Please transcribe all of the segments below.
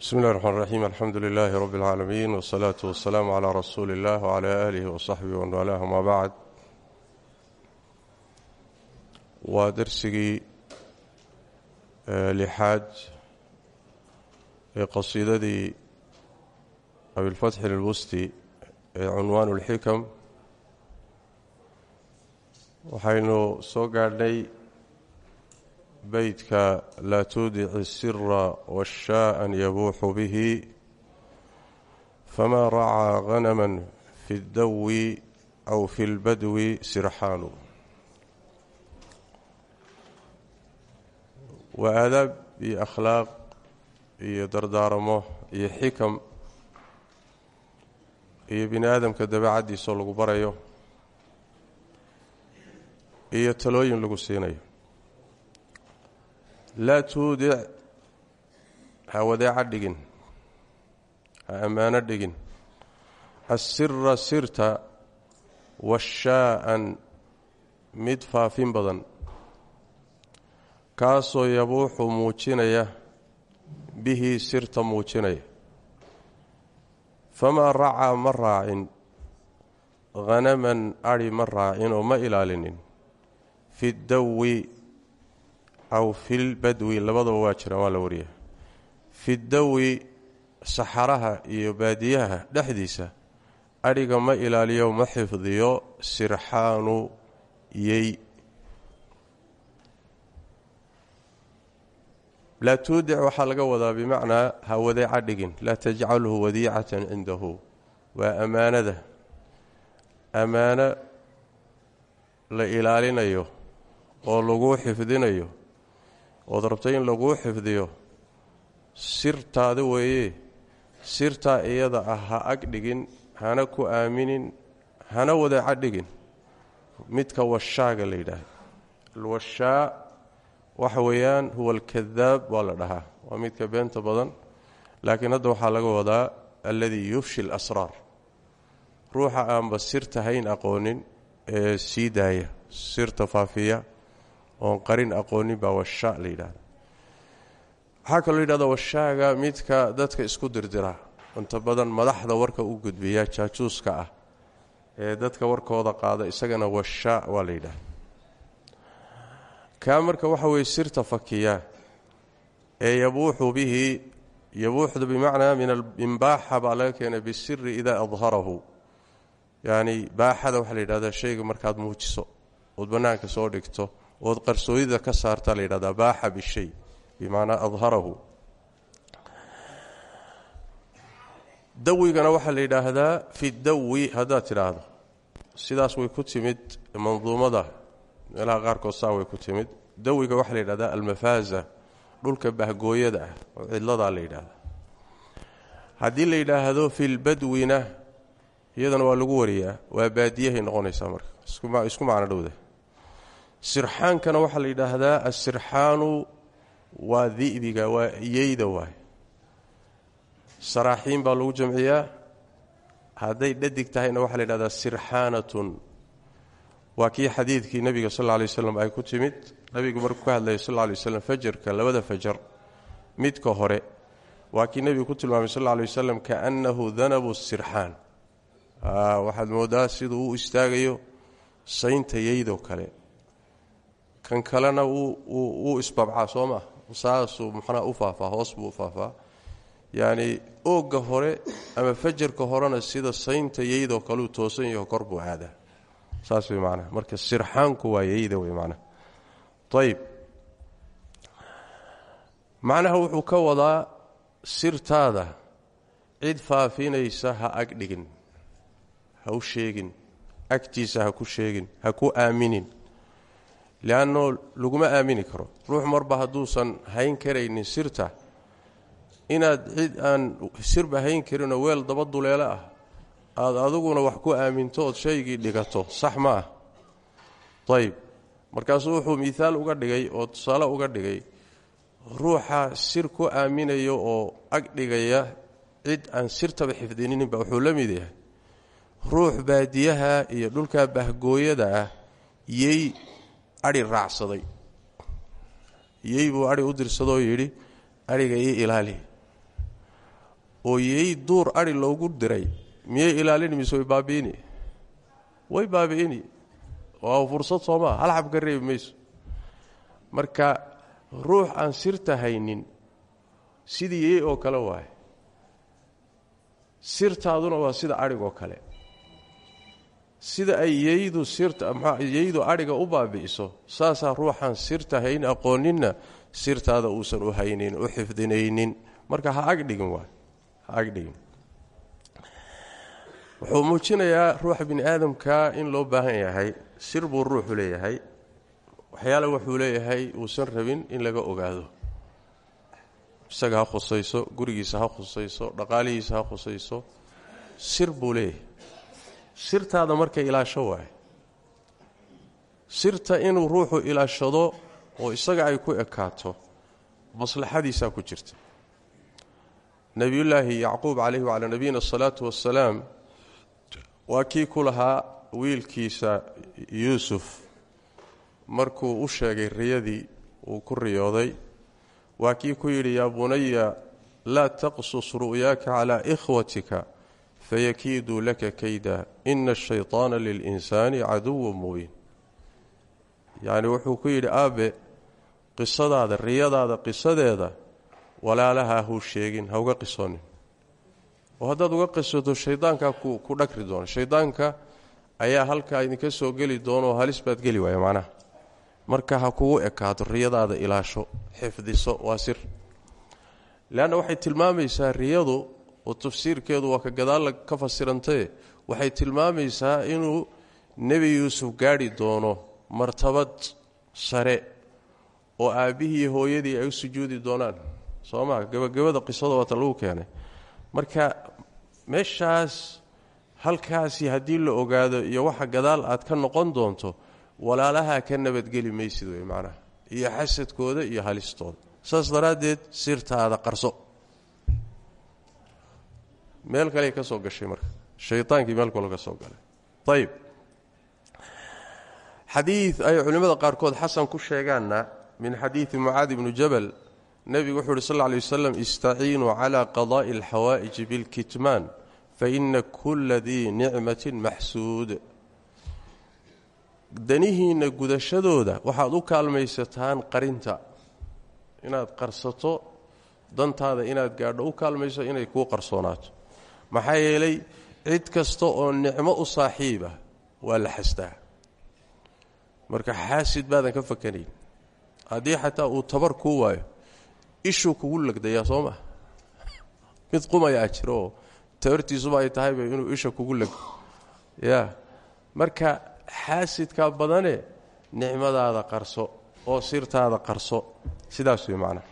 bismi llahi raxmaan raxiim alxamdu lilaahi rabbi alcaalamiin wasalaatu wasalaamu calaa rasuuli illah wacalaa aalihi wasaxbihi waman waalaah amaa bacd waa darsigii eh, lixaad ee qasiidadii abilfatxi lilwusti ee cunwaanu lxikam waxaynu soo gaadhnay beydka laa tuudici sira washaa'an yabuuxu bihi famaa racaa hanama fi اdawi aw fi اlbadwi sirxaanu waa aadaab iyo akhlaaq iyo dardaaramo iyo xikam iyo bini aadamka dabeecaddiisoo lagu barayo iyo talooyin lagu siinayo laa tuudic ha wadeeca dhigin ha ammaano dhigin assira sirta washaa'an mid faafin badan kaasoo yabuuxu muujinaya bihi sirta muujinaya famaa racaa ma raacin hanaman adhi ma raacin oo ma ilaalinin fi dawi aw filbadwi labadaba waa jiraan waa la wariya fi dawi saxaraha iyo baadiyaha dhexdiisa adhiga ma ilaaliyo ma xifdiyo sirxaanu yey laa tuudic waxaa laga wadaa bimacnaa ha wadeeca dhigin laa tajcalhu wadiicatan cindahu waa ammaanada ammaano la ilaalinayo oo laguu xifdinayo ood rabtay in laguu xifdiyo sirtaada weeye sirtaa iyada ah ha ag dhigin hana ku aaminin hana wadeeca dhigin. Midka washaaga la yidhaahdo alwashaa waxa weeyaan huwa alkadaab waa la dhahaa. Waa midka beenta badan. Laakiin hadda waxaa laga wadaa alladii yufshi alasraar ruuxa aanba sirta hayn aqoonin ee sii daaya sirta faafiya oon qarin aqoonin baa washaa la yidhahda waxaa kaloo yidhahda washaaga midka dadka isku dirdira inta badan madaxda warka u gudbiya jaajuuska ah ee dadka warkooda qaada isagana washaa waa la yidhahda marka waxa weeye sirta fakiya ee yabuuxu bihi yabuuxdu bimacnaa min alimbaaxa baa laga keenay bisiri idaa adharahu. Yacni baaxada waxaa la yidhahdaa shayga markaad muujiso ood bannaanka soo dhigto ood qarsooyida ka saarta la yidhahdaa baaxa bishay bimacnaa adharahu. Dawigana waxaa la yidhaahdaa fi dawi haddaad tidhaahdo. Sidaas way ku timid manduumada meelaha qaarkood saa way ku timid. Dawiga waxaa la yidhahdaa almafaaza dhulka bahgooyada ah oo cidladaa la yidhaahdaa. Haddii la yidhaahdo filbadwina iyadana waa lagu wariyaa waa baadiyahay noqonaysaa marka. Isku macno dhowda sirxaankana waxaa la yidhaahdaa asirxaanu waa di'biga waa yeyda waay saraaxiin baa lagu jamciyaa. Hadday dhadig tahayna waxaa la yidhahdaa sirxaanatun. Waa kii xadiidkii nebiga sal lay waslam ay ku timid. Nebigu markuu ka hadlayay sal lay waslam fajarka labada fajar midka hore waa kii nebigu ku tilmaamay sal lay wasalam kaannahu danabu sirxaan. Waxaad moodaa siduu u istaagayo saynta yeydoo kale kan kalena wuu isbabcaa soo maa saasuu muxnaa u faafaa hoos buu u faafaa yacni hore ama fajarka horena sida saynta yeydoo kaleu toosan yaho kor buu aadaa saas marka sirxaanku waa yeyda wey macnaha ayib macnaha wuxuu ka wadaa sirtaada. Cid faafinaysa ha ag dhigin ha u sheegin. Agtiisa ha ku sheegin ha ku aaminin leanno laguma aamini karo ruux marba hadduusan hayn karaynin sirta inaad cid aan sirba hayn karinoo weel daba duleelo ah aada aduguna wax ku aaminto ood shaygii dhigato sax ma ah ayib markaasuu wuxuu miihaal uga dhigay oo tusaale uga dhigay ruuxa sir ku aaminaya oo ag dhigaya cid aan sirtaba xifdinininba wuxuu la mid yahay ruux baadiyaha iyo dhulka bahgooyada ah yey adhi raacsaday yey buu adhi u dirsadoo yidhi adhiga ii ilaali oo yey duur adhi loogu diray miyay ilaalini mise way baabi'ini way baabi'ini waa fursad soomaa hal xab ka reebi mayso marka ruux aan sirta haynin sidii yey oo kale waaye sirtaaduna waa sida adhigoo kale sida ay yeydu sirta maxaa yeydu adhiga u baabi'iso saasaa ruuxaan sirta hayn aqooninna sirtaada uusan u haynin u xifdinaynin. Marka ha agdhigin waay ha agdhigin wuxuu muujinayaa ruuxa bini aadamka in loo baahan yahay sir buu ruuxu leeyahay waxyaale wuxuu leeyahay uusan rabin in laga ogaado. Isaga ha khusayso gurigiisa ha khusayso dhaqaalihiisa ha khusayso sir buu leeyahay sirtaada markay ilaasho waay sirta inuu ruuxu ilaashado oo isaga ay ku ekaato maslaxadiisaa ku jirta. Nebiyullaahi yacquub calayhi wacalaa nabiyina asalaatu wassalaam waa kii ku lahaa wiilkiisa yuusuf. Markuu u sheegay riyadii uu ku riyooday waa kii ku yidhi yaa bunaya laa taqsus ru'yaaka calaa ikhwatika fayakiiduu laka kayda ina ashayطaana lilinsaani caduwa mubiin yacni wuxuu ku yidhi aabe qisadaada riyadaada qisadeeda walaalaha huu sheegin ha uga qisoonin oo haddaad uga qisato shaydaankaa ku dhagri doona shaydaanka ayaa halkaa idinka soo geli doonaoo halis baad geli waaya macnaha marka ha kugu ekaato riyadaada ilaasho xifdiso waa sir waxay tilmaamaysaa riyadu oo tafsiirkeedu waa ka gadaalla ka fasirantae waxay tilmaamaysaa inuu nebi yuusuf gaadhi doono martabad sare oo aabbihii iyo hooyadii ay u sujuudi doonaan. Soo maa gebagabada qisada waata lagu keenay. Marka meeshaas halkaasi haddii la ogaado iyo waxa gadaal aad ka noqon doonto walaalaha ka nabadgeli maysid wey macnaha. Iyo xasadkooda iyo halistooda. Saas daraaddeed sirtaada qarso meel kale ka soo gashay marka. Shaytaankii meel kale ka soo galay. Ayib xadiid ay culimmada qaarkood xasan ku sheegaanna min xadiidi mucaadi bnu jabal nebigu wuxuu uhi sal alay wasalam istaciinuu cala qadaa'i alxawaa'iji bilkitmaan faina kula dii nicmatin maxsuud. Danihiinna gudashadooda waxaad u kaalmaysataan qarinta. Inaad qarsato dantaada inaad gaadho u kaalmayso inay kuu qarsoonaato maxaa yeelay cid kasta oo nicmo u saaxiiba waa la xastaa. Marka xaasid baadan ka fakanayn. Haddii xataa uu tabar kuu waayo ishuu kugu legdayaa soo maa mid qumayaa jiro oo tabartiisuba ay tahayba inuu isha kugu legdo ya. Marka xaasidkaa badane nicmadaada qarso oo sirtaada qarso. Sidaas wey macnaha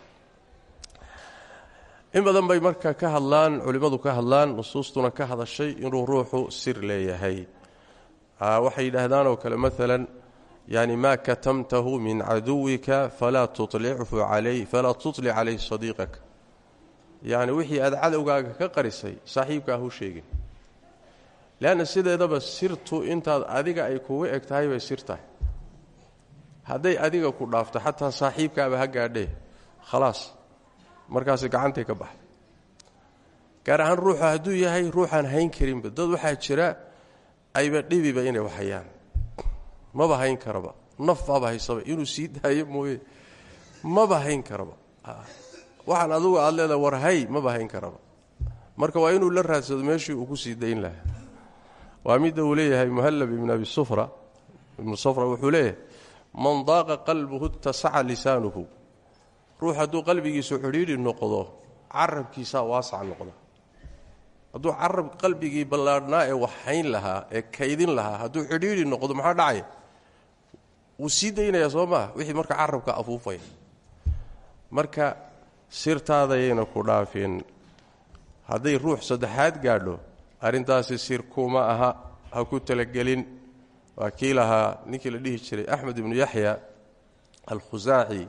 in badan bay marka ka hadlaan culimmadu ka hadlaan nusuustuna ka hadashay inuu ruuxu sir leeyahay. Waxay yidhaahdaan oo kale maalan yani maa katamtahu min caduwika falaa tulichu alay falaa tutlic calayh sadiiqak yacni wixii aad cadowgaaga ka qarisay saaxiibka ah u sheegin. Leanna sideedaba sirtu intaad adiga ay kugu eg tahay bay sir hadday adiga ku dhaafto xataa saaxiibkaaba ha gaadhee khalaas markaasi gacantay ka baxay gaar ahaan ruuxu hadduu yahay ruuxaan hayn karinba. Dad waxaa jira ayba dhibiba inay waxhayaan maba hayn karaba. Naf baaba haysaba. Inuu sii daayo mooye. Maba hayn karaba. Waxaan adugu aad leedaha war hay maba hayn karaba. Marka waa inuu la raadsado meeshii uu ku sii dayn lahaa. Waa midda uu muhallab ibn abi sufra. Ibnu sufra wuxuu leeyahay man daaqa qalbuhu tasaca lisaanuhu ruux hadduu qalbigiisu xidhiidhi noqdo carabkiisaa waasac noqda hadduu carab qalbigii ballaadhnaa ee waxhayn lahaa ee kaydin lahaa hadduu xidhiidhi noqdo maxaa dhacaya wuu sii daynayaa soo maaha wixii marka carabka afuufaya. Marka sirtaadayayna ku dhaafin hadday ruux saddexaad gaadho arrintaasi sir kuma aha ha ku talagelin. Waa kii ninkii la dhihi jiray axmed ibnu yaxya alkhusaaci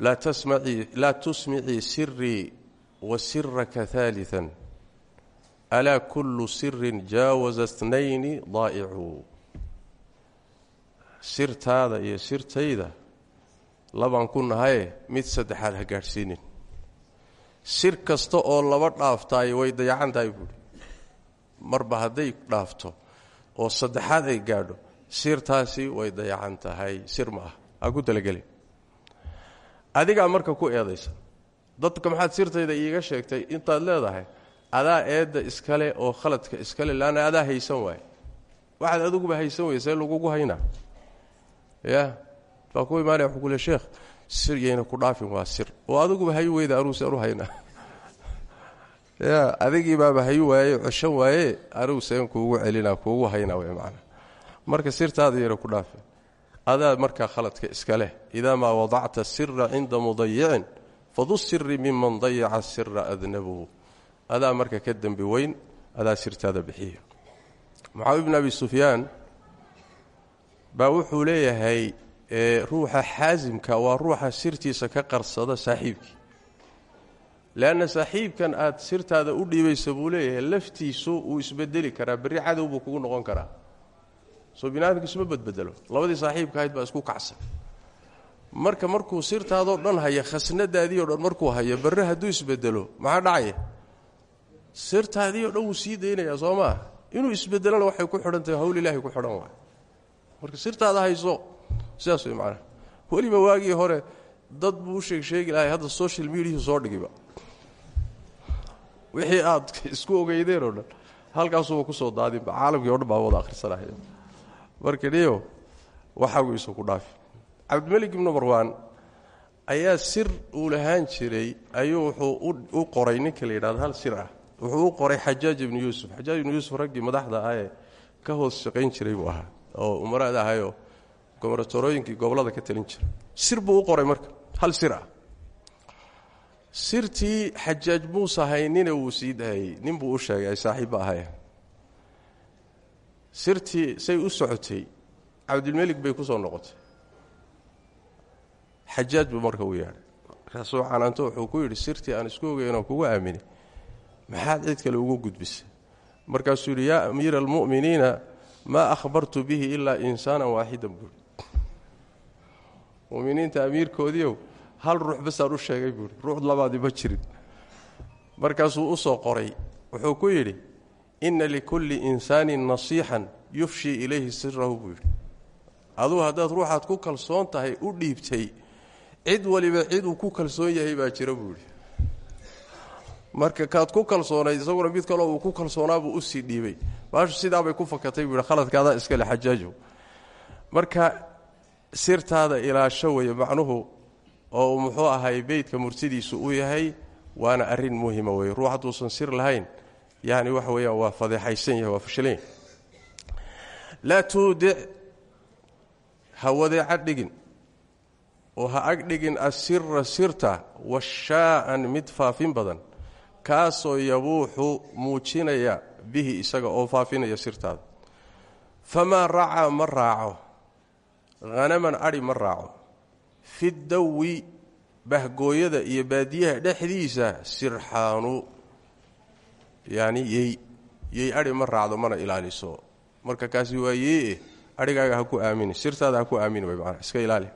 laa tusmicii sirii wa siraka haalian alaa kullu sirin jaawaza tnayni daa'icu. Sirtaada iyo sirtayda labaan ku nahaye mid saddexaad ha gaadhsiinin. Sir kasta oo laba dhaaftaay way dayacan tahay buuhi marba hadday dhaafto oo saddexaad ay gaadho sirtaasi way dayacan tahay sir ma ah ha ku adigaa marka ku eedaysa dadka maxaad sirtayda iiga sheegtay intaad leedahay adaa eedda iskale oo khaladka iskale laanna adaa haysan waaye waxaad adiguba haysan weye see lagugu haynaa ya baa ku imaanaya wuxuu kule sheekh sir yayna ku dhaafin waa sir. Oo adiguba hay weyda anuuse anu haynaa ya adigii baaba hay waaye coshan waaye anugu seen kuugu celinaa kuugu haynaa wey macana marka sirtaada yayna ku dhaafin adaa markaa khaladka iska leh idaa maa wadacta sira cinda mudayicin fadu siri miman dayaca sira adnabuhu adaa marka ka dembi weyn adaa sirtaada bixiya mucaawi bn abi sufyaan baa wuxuu leeyahay ruuxa xaasimka waa ruuxa sirtiisa ka qarsada saaxiibkii leanna saaxiibkan aad sirtaada u dhiibaysa buu leeyahay laftiisu uu isbedeli karaa berri cadow buu kugu noqon karaa soo biniadamka isma badbedelo labadii saaxiibka ahayd baa isku kacsan. Marka markuu sirtaadoo dhan haya khasnadaadii o dhan markuu hayo berre hadduu isbedelo maxaa dhacaya? Sirtaadii o dhan wuu sii daynayaa soo inuu isbedelona waxay ku xidhan tahay hawl ilaahay ku xidhan waay marka sirtaada hayso sidaas way macnaha. Weliba waagii hore dad buu u sheeg sheegi hadda social mediahu soo dhigiba. Wixii aad isku ogeydeen oo dhan halkaasuba ku soo daadinba caalamkii o dhan baa wada akhrisanaya marka dhiyo waxaagu isu ku dhaafi cabdimelik ibnu marwaan ayaa sir uu lahaan jiray ayuu wuxuu u qoray ninka la yidhahdo hal sir ah wuxuu u qoray xajaaj ibnu yuusuf. Xajaaj ibnu yuusuf raggii madaxda ah ee ka hoos shaqayn jiray buu ahaa oo umaraad ahayoo goboratorooyinkii gobollada ka talin jiray. Sir buu u qoray marka hal sir ah. Sirtii xajaaj muuse haynina wuu sii daayey nin buu u sheegay ay saaxiibba ahaye sirtii say u socotay cabdilmelik bay ku soo noqotay. Xajaaj buu marka u yeedhay. Markaasuu canaanto wuxuu ku yidhi sirtii aan isku ogeynoo kugu aamini maxaad cid kale ugu gudbisay? Markaasuu yidhi yaa amiira almu'miniina maa akhbartu bihi ilaa insaanan waaxidan buuhi muminiinta amiirkoodiiow hal ruux basaan u sheegay buuhi ruux labaadii ma jirin. Markaasuu u soo qoray. Wuxuu ku yidhi inna likulli insaanin nasiixan yufshii ilayhi sirahu buu yidhi. Aduu haddaad ruuxaad ku kalsoon tahay u dhiibtay. Cid waliba cid ku kalsoon yahay baa jira buu marka kaad ku kalsoonayd isaguna mid kaloo uu ku kalsoonaabuu u sii dhiibay. Baashu sidaabay ku fakatay buu yidhi. Khaladkaadaa iskale xajaajow. Marka sirtaada ilaasho weeye macnuhu oo muxuu ahay beydka murtidiisu uu yahay waana arrin muhima weye ruux hadduusan sir lahayn yacni waxa weeyaan waa fadeexaysan yahay waa fashilan yahay laa tuudic ha wadeeca dhigin oo ha ag dhigin asira sirta washaa'an mid faafin badan kaasoo yabuuxu muujinaya bihi isaga oo faafinaya sirtaada. Famaa racaa ma raaco hanaman adhi ma raaco. Fi dawi bahgooyada iyo baadiyaha dhexdiisa sirxaanu yacni yey yey adhi ma raacdo mana ilaaliso marka kaasi waa yee adhigaaga ha ku aamini sirtaada ha ku aamini way maanaa iska ilaali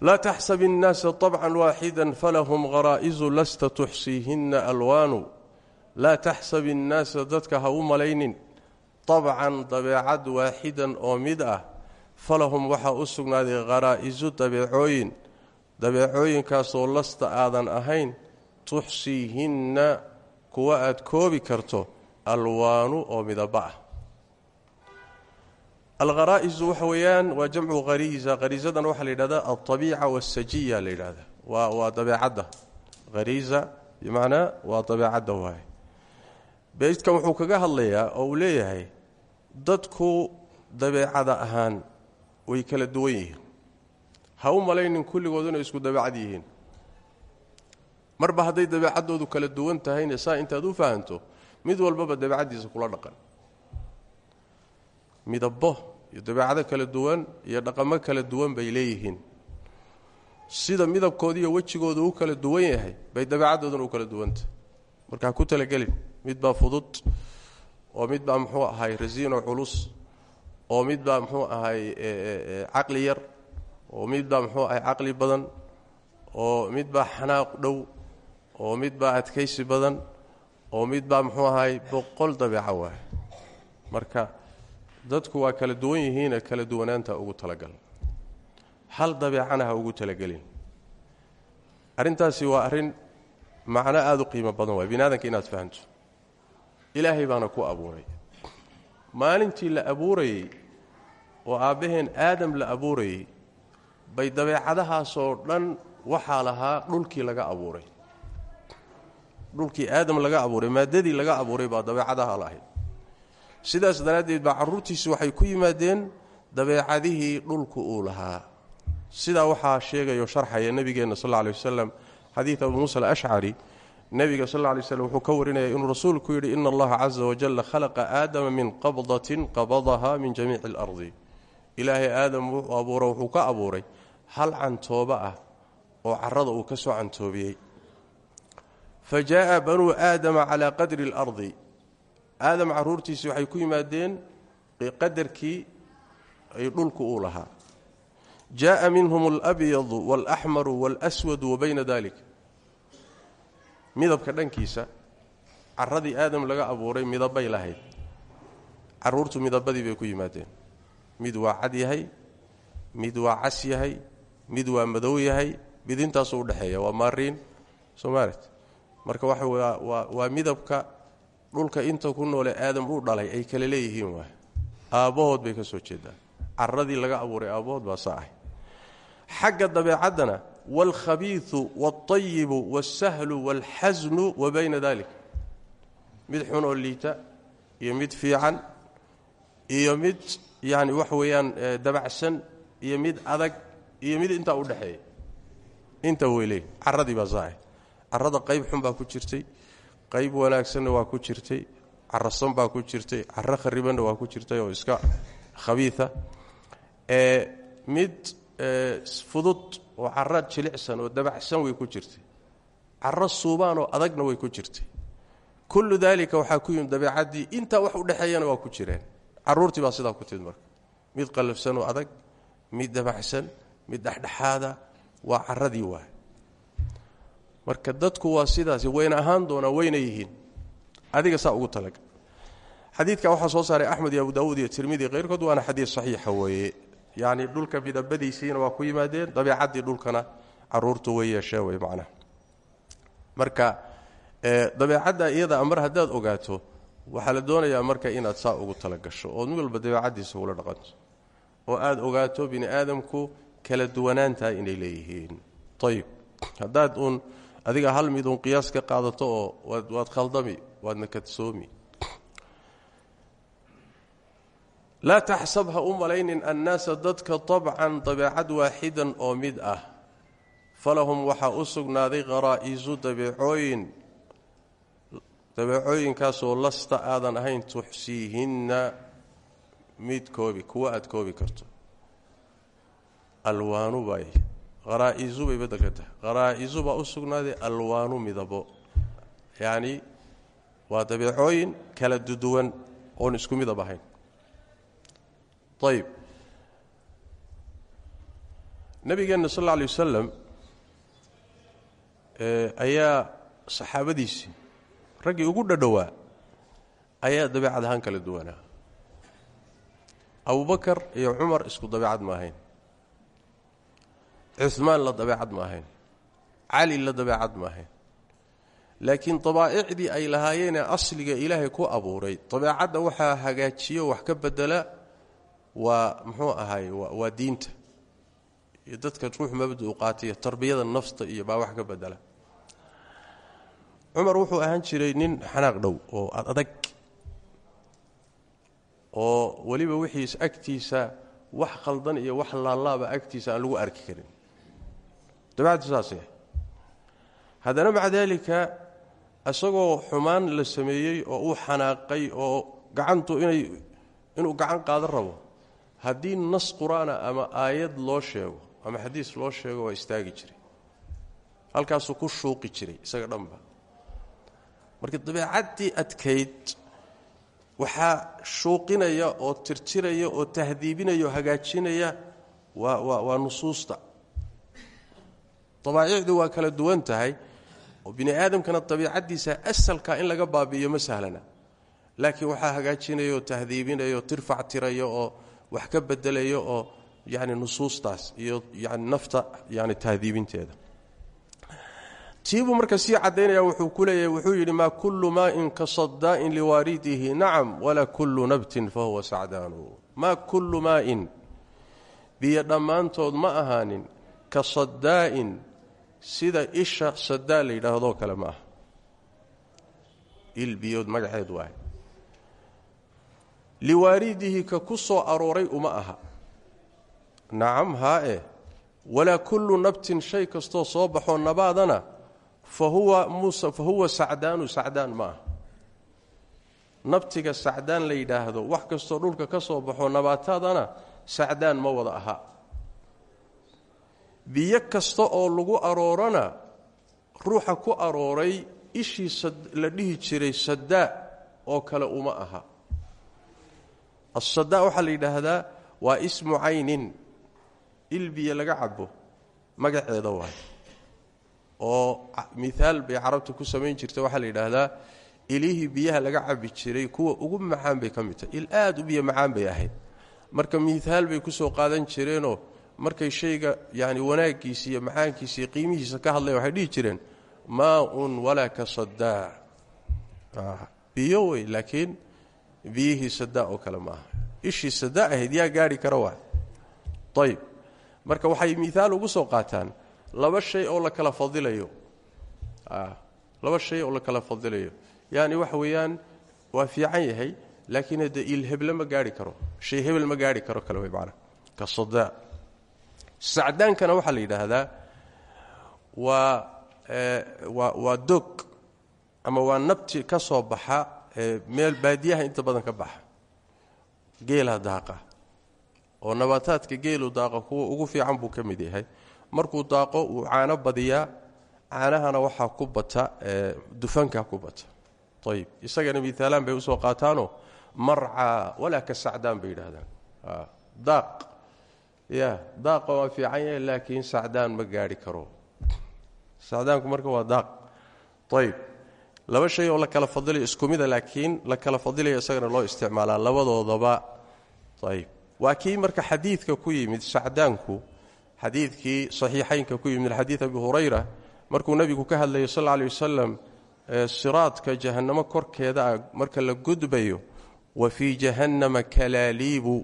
laa taxsab الnaasa طabca waaxida falahum haraa'izu lasta tuxsiihina alwaanu laa taxsab innaasa dadka ha u malaynin طabcan dabeecad waaxidan oo mid ah falahum waxaa u sugnaaday kharaa'isu dabeecooyin. Dabeecooyinkaasoo lasta aadan ahayn tuxsiihinna kuwa aad koobi karto alwaanu oo midaba ah. Alkharaa'isu waxa weeyaan waa jamcu khariisa khariisadan waxaa la yidhahdaa alطabiica waاsajiya la yidhahda waa waa dabeecadda. Khariisa bimacnaa waa dabeecadda waaye. Beydkan wuxuu kaga hadlayaa oo uu leeyahay dadku dabeecada ahaan way kala duwan yihiin. Ha u malaynin kulligood inay isku dabeecad yihiin. Marba hadday dabeecaddoodu kala duwan tahayna saa intaad u fahanto mid walbaba dabeecaddiisa kula dhaqan. Midabo iyo dabeecado kala duwan iyo dhaqamo kala duwan bay leeyihiin. Sida midabkooda iyo wejigooda u kala duwan yahay bay dabeecaddooduna u kala duwantahay marka ha ku talagelin mid baa fudud oo mid baa muxuu ahay rasiino culus oo midbaa muxuu ahay caqli yar oo midbaa muxuu ahay caqli badan oo midbaa xanaaq dhow oo midbaa adkaysi badan oo midbaa muxuu ahay boqol dabeeco waay marka dadku waa kala duwan yihiine kala duwanaanta ugu talagal. Hal dabeecana ha ugu talagelin. Arrintaasi waa arrin macno aada u qiimo badan waay bini aadamka inaad fahanto ilaahay baana ku abuuray. Maalintii la abuurayey oo aabbaheen aadam la abuurayey bay dabeecadahaasoo dhan waxaa lahaa dhulkii laga abuuray. Dhulkii aadam laga abuuray maaddadii laga abuuray baa dabeecadaha lahayd sidaas daraaddeed baa carruurtiisi waxay ku yimaadeen dabeecadihii dhulku uu lahaa. Sidaa waxaa sheegayo sharxaya nebigeenna sal lay wasalam xadiid abu muusa alashcari nebiga sal alla lay slam wuxuu ka warinaya inuu rasuulku yidhi ina allaha casa wajalla khalaqa aadama min qabdatin qabadaha min jamiici alardi ilaahay aadam wuxuu abuura wuxuu ka abuuray hal cantooba ah oo carrada uu ka soo cantoobiyey fa jaa'a banuu aadama calaa qadri اlardi aadam carruurtiisii waxay ku yimaadeen qadarkii ay dhulku uu lahaa jaaءa minhum اlabyadu wاlaxmaru wاlswadu wa bayna dalik midabka dhankiisa carradii aadam laga abuuray midabbay lahayd carruurtu midabadii bay ku yimaadeen mid waa cad yahay mid waa cas yahay mid waa madow yahay mid intaasuu udhexeeya waa maariin somalit marka waxa waa midabka dhulka inta ku noole aadam uu dhalay ay kala leeyihiin waay. Aabbahood bay ka soo jeedaan. Carradii laga abuuray aabbahood baa saa ahay xagga dabeecaddana waalkhabiiu waalayibu waalsahlu waalxasnu wa bayna dalik mid xun oo liita iyo mid fiican iyo mid yani waxa weeyaan dabacsan iyo mid adag iyo mid intaa u dhexeeya inta weyley carradii baa saa ahay carrada qayb xun baa ku jirtay qayb wanaagsanna waa ku jirtay carasan baa ku jirtay caro kharibanna waa ku jirtay oo iska khabiia mid fudud oo caro jilicsan oo dabacsan way ku jirtay. Caro suubaan oo adagna way ku jirtay. Kullu daalika waxaa ku yimid dabeecaddii intaa wax u dhexeeyana waa ku jireen carruurtii baa sidaa ku timid marka. Mid qallafsan oo adag mid dabacsan mid dhexdhexaada waa carradii waay marka dadku waa sidaas wayna ahaan doonaan wayna yihiin. Adiga saa ugu talaga xadiidka waxaa soo saaray axmed iyo abu daawuud iyo tirmidi keyrkood waana xadiid saxiixa weeye. Yacni dhulka midabadiisiina waa ku yimaadeen dabeecaddii dhulkana caruurtu way yeeshee wey macnaha. Marka dabeecadda iyada mar haddaad ogaato waxaa la doonayaa marka inaad saa ugu talagasho ood mid walba dabeecaddiisa ula dhaqanto. Oo aad ogaato bini aadamku kala duwanaantaa inay leeyihiin. Ayib haddaad uun adiga hal mid uun qiyaas ka qaadato oo waad khaldami waadna kadsoomi laa taxsab ha u malaynin annaasa dadka tabcan dabeecad waaxidan oo mid ah. Falahum waxaa u sugnaaday qaraa'isu dabeecooyin dabeecooyinkaasoo lasta aadan ahayn tuxsiihinna mid koobi kuwa aad koobi karto. Alwaanu bay. Qaraa'isu bay beddelka tahay. Qaraa'isu baa u sugnaaday alwaanu midabo. Yacni waa dabeecooyin kala duduwan oon isku midab ahayn. Ayb nabigeenna sal alla alay wasalam ayaa saxaabadiisii raggii ugu dhadhowaa ayaa dabeecad ahaan kala duwanaa. Abubakar iyo cumar isku dabeecad ma ahayn. Cumaan la dabeecad ma ahayn. Cali la dabeecad ma ahayn. Laakiin dabaa'icdii ay lahaayeenee asliga ilaahay ku abuuray dabeecadda waxaa hagaajiyo wax ka bedela waa muxuu ahaay waa diinta. Iyo dadka ruux mabda u qaataiyo tarbiyada nafsta iyo baa wax ka bedela cumar wuxuu ahaan jiray nin xanaaq dhow oo adag oo weliba wixiis agtiisa wax khaldan iyo wax laalaaba agtiisa aan lagu arki karin. Dabeecaddu saasay haddana maca daalika isagoo xumaan la sameeyey oo uu xanaaqay oo gacantu inay inuu gacan qaadan rabo haddii nas qur'aana ama aayad loo sheego ama xadiis loo sheego waa istaagi jiray. Halkaasuu ku shuuqi jiray isaga dhanba marka dabeecaddii adkayd waxaa shuuqinaya oo tirtiraya oo tahdiibinaya oo hagaajinaya waa waa waa nusuusta. Dabaa'icdu waa kala duwan tahay oo bini aadamkana dabiicaddiisa asalka in laga baabi'iyo ma sahlana. Laakiin waxaa hagaajinaya oo tahdiibinaya oo tirfac tiraya oo wax ka bedelaya oo yani nusuustaas iyo yani nafta yani tahdiibinteeda tiibuu marka sii caddaynaya wuxuu ku leeyahay wuxuu yidhi maa kullu maain ka sadaa'in liwaaridihi nacam walaa kullu nabtin fa huwa sacdaanu. Maa kullu maain biyo dhammaantood ma ahaanin ka sadaa'in sida isha sadaa la yidhaahdoo kale ma aha. Il biyood magaceed waay liwaaridihi ka ku soo arooray uma aha. Nacam haa-e walaa kullu nabtin shay kastoo soo baxoo nabaadana fa huwa muuse fa huwa sacdaanu sacdaan ma aha nabtiga sacdaan la yidhaahdo wax kastoo dhulka ka soo baxoo nabaataadana sacdaan ma wada aha. Biyo kasta oo lagu aroorana ruuxa ku arooray ishii la dhihi jiray sadaa oo kale uma aha. Asadaa waxaa la yidhaahdaa waa ismu caynin il biyo laga cabo magaceeda waay oo miaal bay carabta ku samayn jirta waxaa la yidhaahdaa ilihii biyaha laga cabi jiray kuwa ugu macaan bay ka mid tahay. Il aad u biyo macaan bay ahayd. Marka miaal bay ku soo qaadan jireenoo markay shayga yani wanaaggiisa iyo macaankiisa iyo qiimihiisa ka hadlayan waxay dhihi jireen maaun walaa ka sadaa biyo wey laakiin biyihii sadaa oo kale maaha. Ishii sadaa ahayd gaari kara waa. Ayb marka waxay miaal ugu soo qaataan laba shay oo la kala fadilayo laba shay oo la kala fadilayo yani waxa weeyaan waa fiican yahay laakiin hadde il heble ma gaari karo. Shay hebel ma gaari karo kale maanaa ka sadaa sacdaankana waxaa la yidhaahdaa waa waa waa dog ama waa nabti ka soo baxa meel baadiyaha inta badan ka baxa. Geela daaqa. Oo nabaataadka geelu daaqa kuwa ugu fiican buu ka mid yahay markuu daaqo uu caano badiyaa. Caanahana waxaa ku bata dufanka ku bata. Ayib isagana miaalaan bay u soo qaataanoo marcaa walaa ka sacdaan bay yidhaahdaan. Daaq. Ya daaqa waa fiican yahay laakiin sacdaan ma gaari karo. Sacdaanku marka waa daaq. Ayib laba shay oo la kala fadilayo isku mida laakiin la kala fadilaya isagana loo isticmaalaa labadoodaba ayib waa marka xadiidka ku yimid sacdaanku xadiidkii saxiixaynka ku yimid xadiid abi hurayra markuu nebigu ka hadlayay sal lla aley wasalam siraadka jahannamo korkeeda ah marka la gudbayo wa fii jahannama kalaaliibu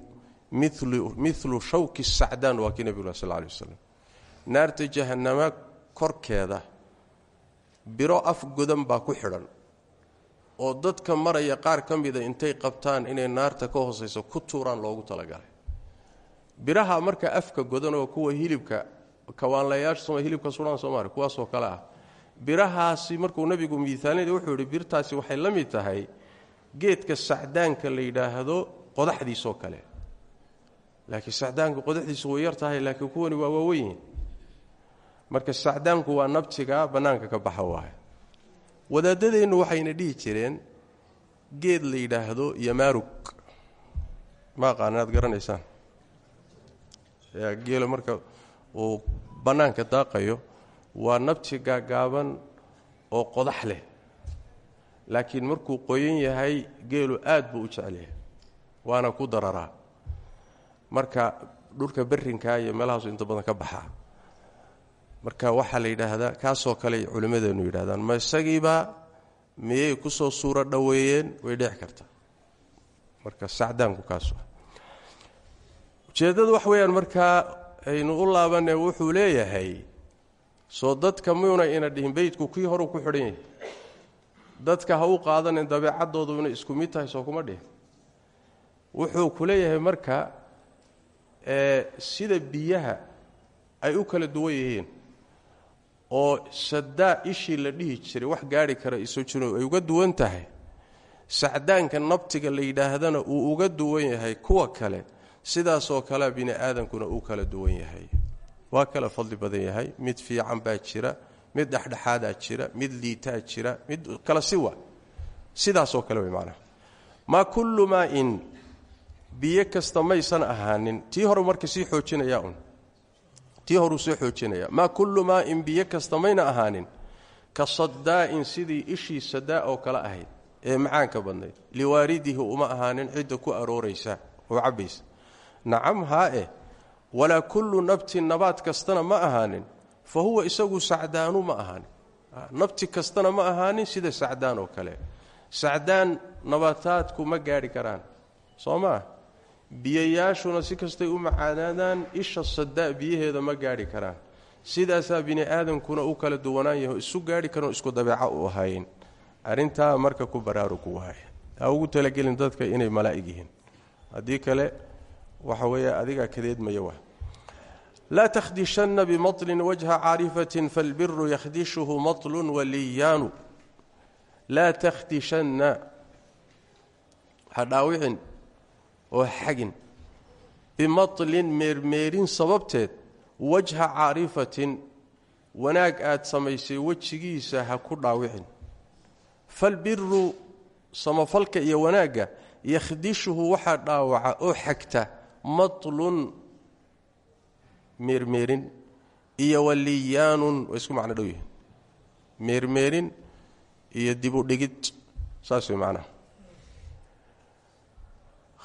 milu shawki sacdaan waa kii nebigu sal ley wasalam naarta jahannama korkeeda biro af godan baa ku xidhan oo dadka maraya qaar ka mida intay qabtaan inay naarta ka hoosayso ku tuuraan loogu talagalay biraha marka afka godan oo kuwa hilibka kawaanlayaasha hilibka suhaan soomaali kuwaasoo kale ah. Birahaasi markuu nebigu miaalina wuxuu yidhi birtaasi waxay la mid tahay geedka sacdaanka la yidhaahdo qodaxdiisoo kale. Laakiin sacdaanku qodaxdiisu way yar laakiin kuwani waa waaweyn. Yihiin marka sacdaanku waa nabtiga bannaanka ka baxa waaye wadaadadeennu waxayna dhihi jireen geed la yidhaahdo yamaarug ma aqaan inaad geelo marka uu bannaanka daaqayo waa nabti gaagaaban oo qodax leh. Laakiin markuu qoyan yahay geelu aad buu u jecel yahay waana ku dararaa. Marka dhulka berrinkaa iyo meelahaasu inta badan ka baxaa marka waxaa la yidhaahdaa kaasoo kale culimmadeennu yidhahdaan ma isagiiba miyay ku soo suuro dhoweeyeen? Way dhici kartaa. Marka sacdaanku kaas ujeeddadu wax weeyaan markaa aynu u laabanee wuxuu leeyahay soo dadka miyuna ina dhihin? Beydku kii horuu ku xidhan yahay. Dadka ha u qaadanin dabeecaddoodu inay isku mid tahay soo kuma dhihin. Wuxuu ku leeyahay marka sida biyaha ay u kala duwan yihiin oo sadaa ishii la dhihi jiray wax gaari kara isojino ay uga duwan tahay. Sacdaanka nabtiga la yidhaahdana uu uga duwan yahay kuwa kale sidaasoo kalea bini aadamkuna uu kala duwan yahay. Waa kala fadli badan yahay. Mid fiican baa jira mid dhexdhexaadaa jira mid liitaa jira mid kala siwa. Sidaasoo kale wey macnaha. Maa kullu maa-in biyo kasta maysan ahaanin. Tii hore marka sii xoojinaya un tii horuu soo xoojinaya. Maa kullu maa-in biyo kasta mayna ahaanin. Ka sadaa'in sidii ishii sadaa oo kale ahayd ee macaanka badnayd. Liwaaridihi uma ahaanin cidda ku arooraysa. Oo cabbaysa nacam haa eh walaa kullu nabtin nabaad kastana ma ahaanin fa huwa isagu sacdaanu ma ahaanin. Nabti kastana ma ahaanin sida sacdaan oo kale. Sacdaan nabataadku ma gaadhi karaan soo maa biyayaashuna si kastay u macaanaadaan isha sadaa biyaheeda ma gaadhi karaan. Sidaasaa bini aadamkuna u kala duwanaan yaho isu gaadhi karan isku dabeeca u ahaayeen arrintaa marka ku baraarugu waaya. Ha ugu talagelin dadka inay malaa'ig yihiin. Kale waxa weeye adigaa kadeedmaya wa laa takhdishanna bimatlin wajha caarifatin falbiru yakhdishuhu matlun waliyaanu laa takhdishanna ha dhaawicin oo xagin bimatlin meermeerin sababteed wajha caarifatin wanaag aad samaysay wejigiisa ha ku dhaawicin. Falbiru samafalka iyo wanaagga yakhdishuhu waxaa dhaawaca oo xagta matlun meermeerin iyo waliyaanun way isku macno dhow yihiin. Meermeerin iyo dibudhigid saas way macnaha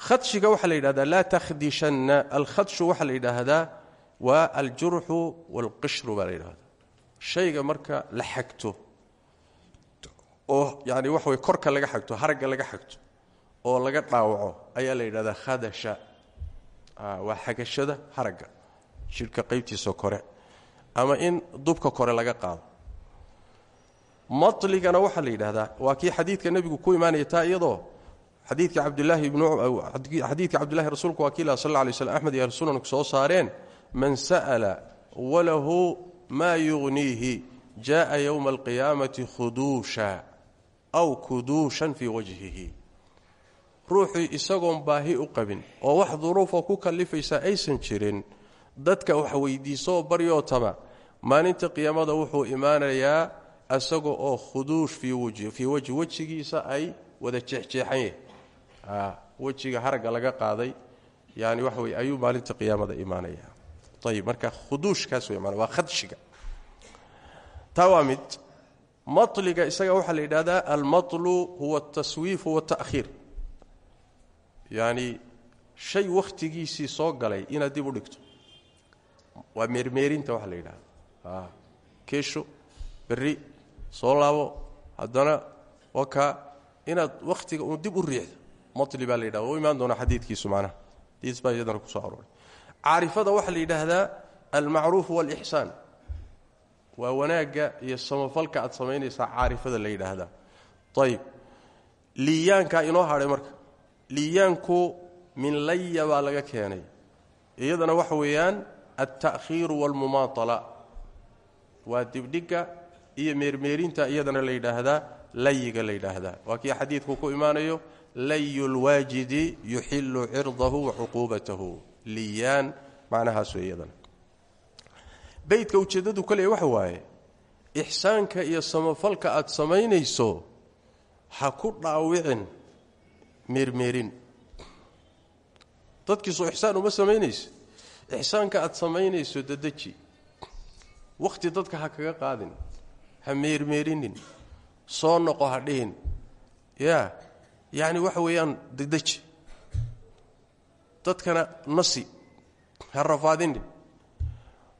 khadshiga waxaa la yidhahdaa laa takhdishanna. Alkhadshu waxaa la yidhaahdaa waa aljurxu waalqishru baa la shayga marka la xagto oo yani waxa way korka laga xagto haragga laga xagto oo laga dhaawaco ayaa la yidhahdaa khadasha waa xagashada haragga jidhka qaybtiisa kore ama in dubka kore laga qaado. Matligana waxaa la yidhaahdaa waa kii xadiidka nebigu ku imaanaya taa iyadoo xadiidka cabdilaahi xadiidka cabdillahi rasuulku waa kiila sal lla alay slam axmed soo saareen man sa'ala walahu maa yugniihi jaءa yowma alqiyaamati khuduusha aw kuduushan fii wajhihi ruuxii isagoon baahi u qabin oo wax duruufoo ku kallifaysa aysan jirin dadka wax weydiisooo baryootama maalinta qiyaamada wuxuu imaanayaa isaga oo khuduush fii wajhi wejigiisa ay wada jeexjeexan yahay. Wejiga haragga laga qaaday yani waxa wey ayuu maalinta qiyaamada imaanaya ayib marka khuduushkaas maana waa khadshiga. Taa waa isaga waxaa la yidhahdaa almatlu huwa ataswiifu waاta'khiir yani shay wakhtigiisii soo galay inaad dib u dhigto. Waa meermeerinta waxaa la yidhahda keesho berri soo laabo haddana waka inaad wakhtiga uun dib u riixdo. Matli la yidhahda u imaan doona xadiidkiisu macnaha. Xadiis baa iyadana ku soo arooray. Caarifada waxaa la yidhaahdaa almacruuf waalixsaan waa wanaagga iyo samafalka aad samaynaysaa caarifada la yidhaahdaa. Ayib liiyaankaa inoo hadhay marka liiyaanku min laya baa laga keenay. Iyadana waxa weeyaan alta'khiiru waalmumaatala waa dibdhigga iyo meermeerinta iyadana la yidhaahdaa layiga la yidhaahdaa waa kii xadiidku ku imaanayo layu lwaajidi yuxilu cirdahu wa cuquubatahu. Liyaan macnahaas iyadana. Beydka ujeeddadu kale waxa waaye ixsaanka iyo samafalka aad samaynayso ha ku dhaawicin meermeerin dadkiisoo ixsaan uma samaynayso ixsaanka aad samaynayso dadeji wakhti dadka ha kaga qaadin ha meermeerinin soo noqo ha dhihin. Yaa yacni waxa weeyaan dadeji dadkana nasi ha rafaadinin.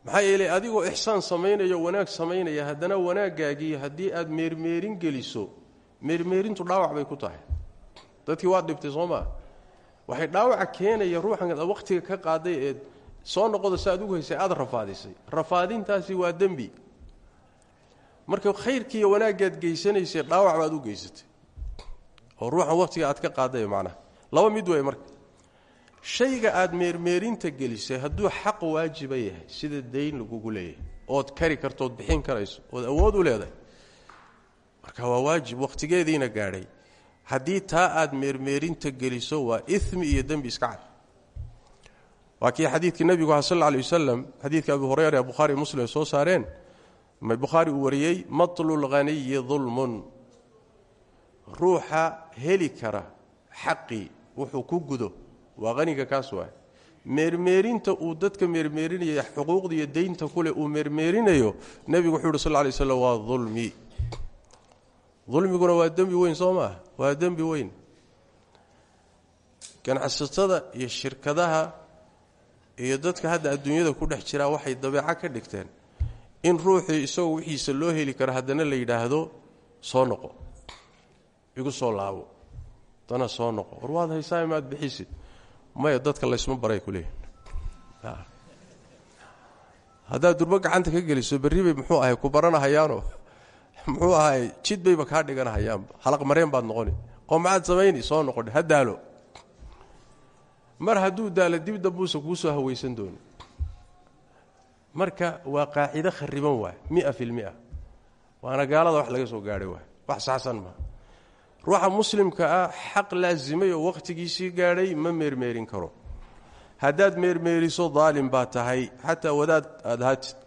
Maxaa yeelay adigoo ixsaan samaynaya wanaag samaynaya haddana wanaaggaagii haddii aad meermeerin geliso meermeerintu dhaawac bay ku tahay dadkii waad dhibtay soo maa waxay dhaawaca keenaya ruuxan wakhtiga ka qaaday eed soo noqoda aad ugu haysay aad rafaadisay. Rafaadintaasi waa dembi. Marka khayrkii iyo wanaaggaad geysanaysay dhaawac baad u geysatay. Oo ruuxan wakhtiga aad ka qaaday macnaha. Laba mid wey marka. Shayga aad meermeerinta gelisay hadduu xaq waajiba yahay sida dayn lagugu leeyahay ood kari karto ood bixin karayso ood awood u leedahay marka waa waajib wakhtigeediina gaadhay haddii taa aad meermeerinta geliso waa imi iyo dembi iska cad. Waa kii xadiidkii nebigu aha sal alay wasalam xadiidka abu hureyra ee bukhaari muslim ay soo saareen. Bukhaari uu wariyey matlu lghaniyi dulmun ruuxa heli kara xaqii wuxuu ku gudo. Waa qaniga kaas waay meermeerinta uu dadka meermeerinaya xuquuqda iyo daynta kuleh uu meermeerinayo nebigu wuxuu yhi sal lay slam waa dulmi dulmiguna waa dembi weyn soo maah waa dembi weyn. Ganacsatada iyo shirkadaha iyo dadka hadda adduunyada ku dhex jiraa waxay dabeeco ka dhigteen in ruuxii isagoo wixiisa loo heli karo haddana la yidhaahdo soo noqo. Igu soo laabo. Dana soo noqo. War haysaa maad bixisid? Maya dadka laysma baray kuleeyihin haddaad durbo gacanta ka geliso berribay muxuu ahay ku baranahayaano muxuu ahay jid bayba kaa dhiganahayaanba halaq mareen baad noqoni. Oo maxaad samayni soo noqodhe ha mar hadduu daalo dib dambuusa kuu soo hawaysan dooni marka waa qaacido khariban waay mia fi lmia waana gaalada wax laga soo gaadhay waay wax saxsan maa ruuxa muslimka ah xaq laasimay oo wakhtigiisii gaadhay ma meermeerin karo. Haddaad meermeeriso daalim baa tahay. Xataa wadaad aad ahaatid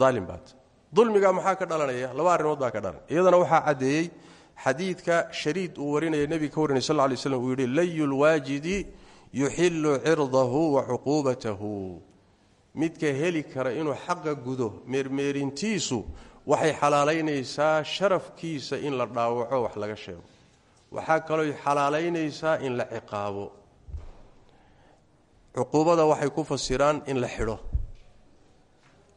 daalim baa tahay dulmigaa maxaa ka dhalanaya? Laba arrimood baa ka dhalanaya iyadana waxaa caddeeyey xadiidka shariid uu warinaya nebiga ka warinay sal ly slam uu yidhi layu lwaajidi yuxilu cirdahu wa cuquubatahu. Midka heli kara inuu xaqa gudo meermeerintiisu waxay xalaalaynaysaa sharafkiisa in la dhaawaco wax laga sheego. Waxaa kalooy xalaalaynaysaa in la ciqaabo. Cuquubada waxay ku fasiraan in la xidho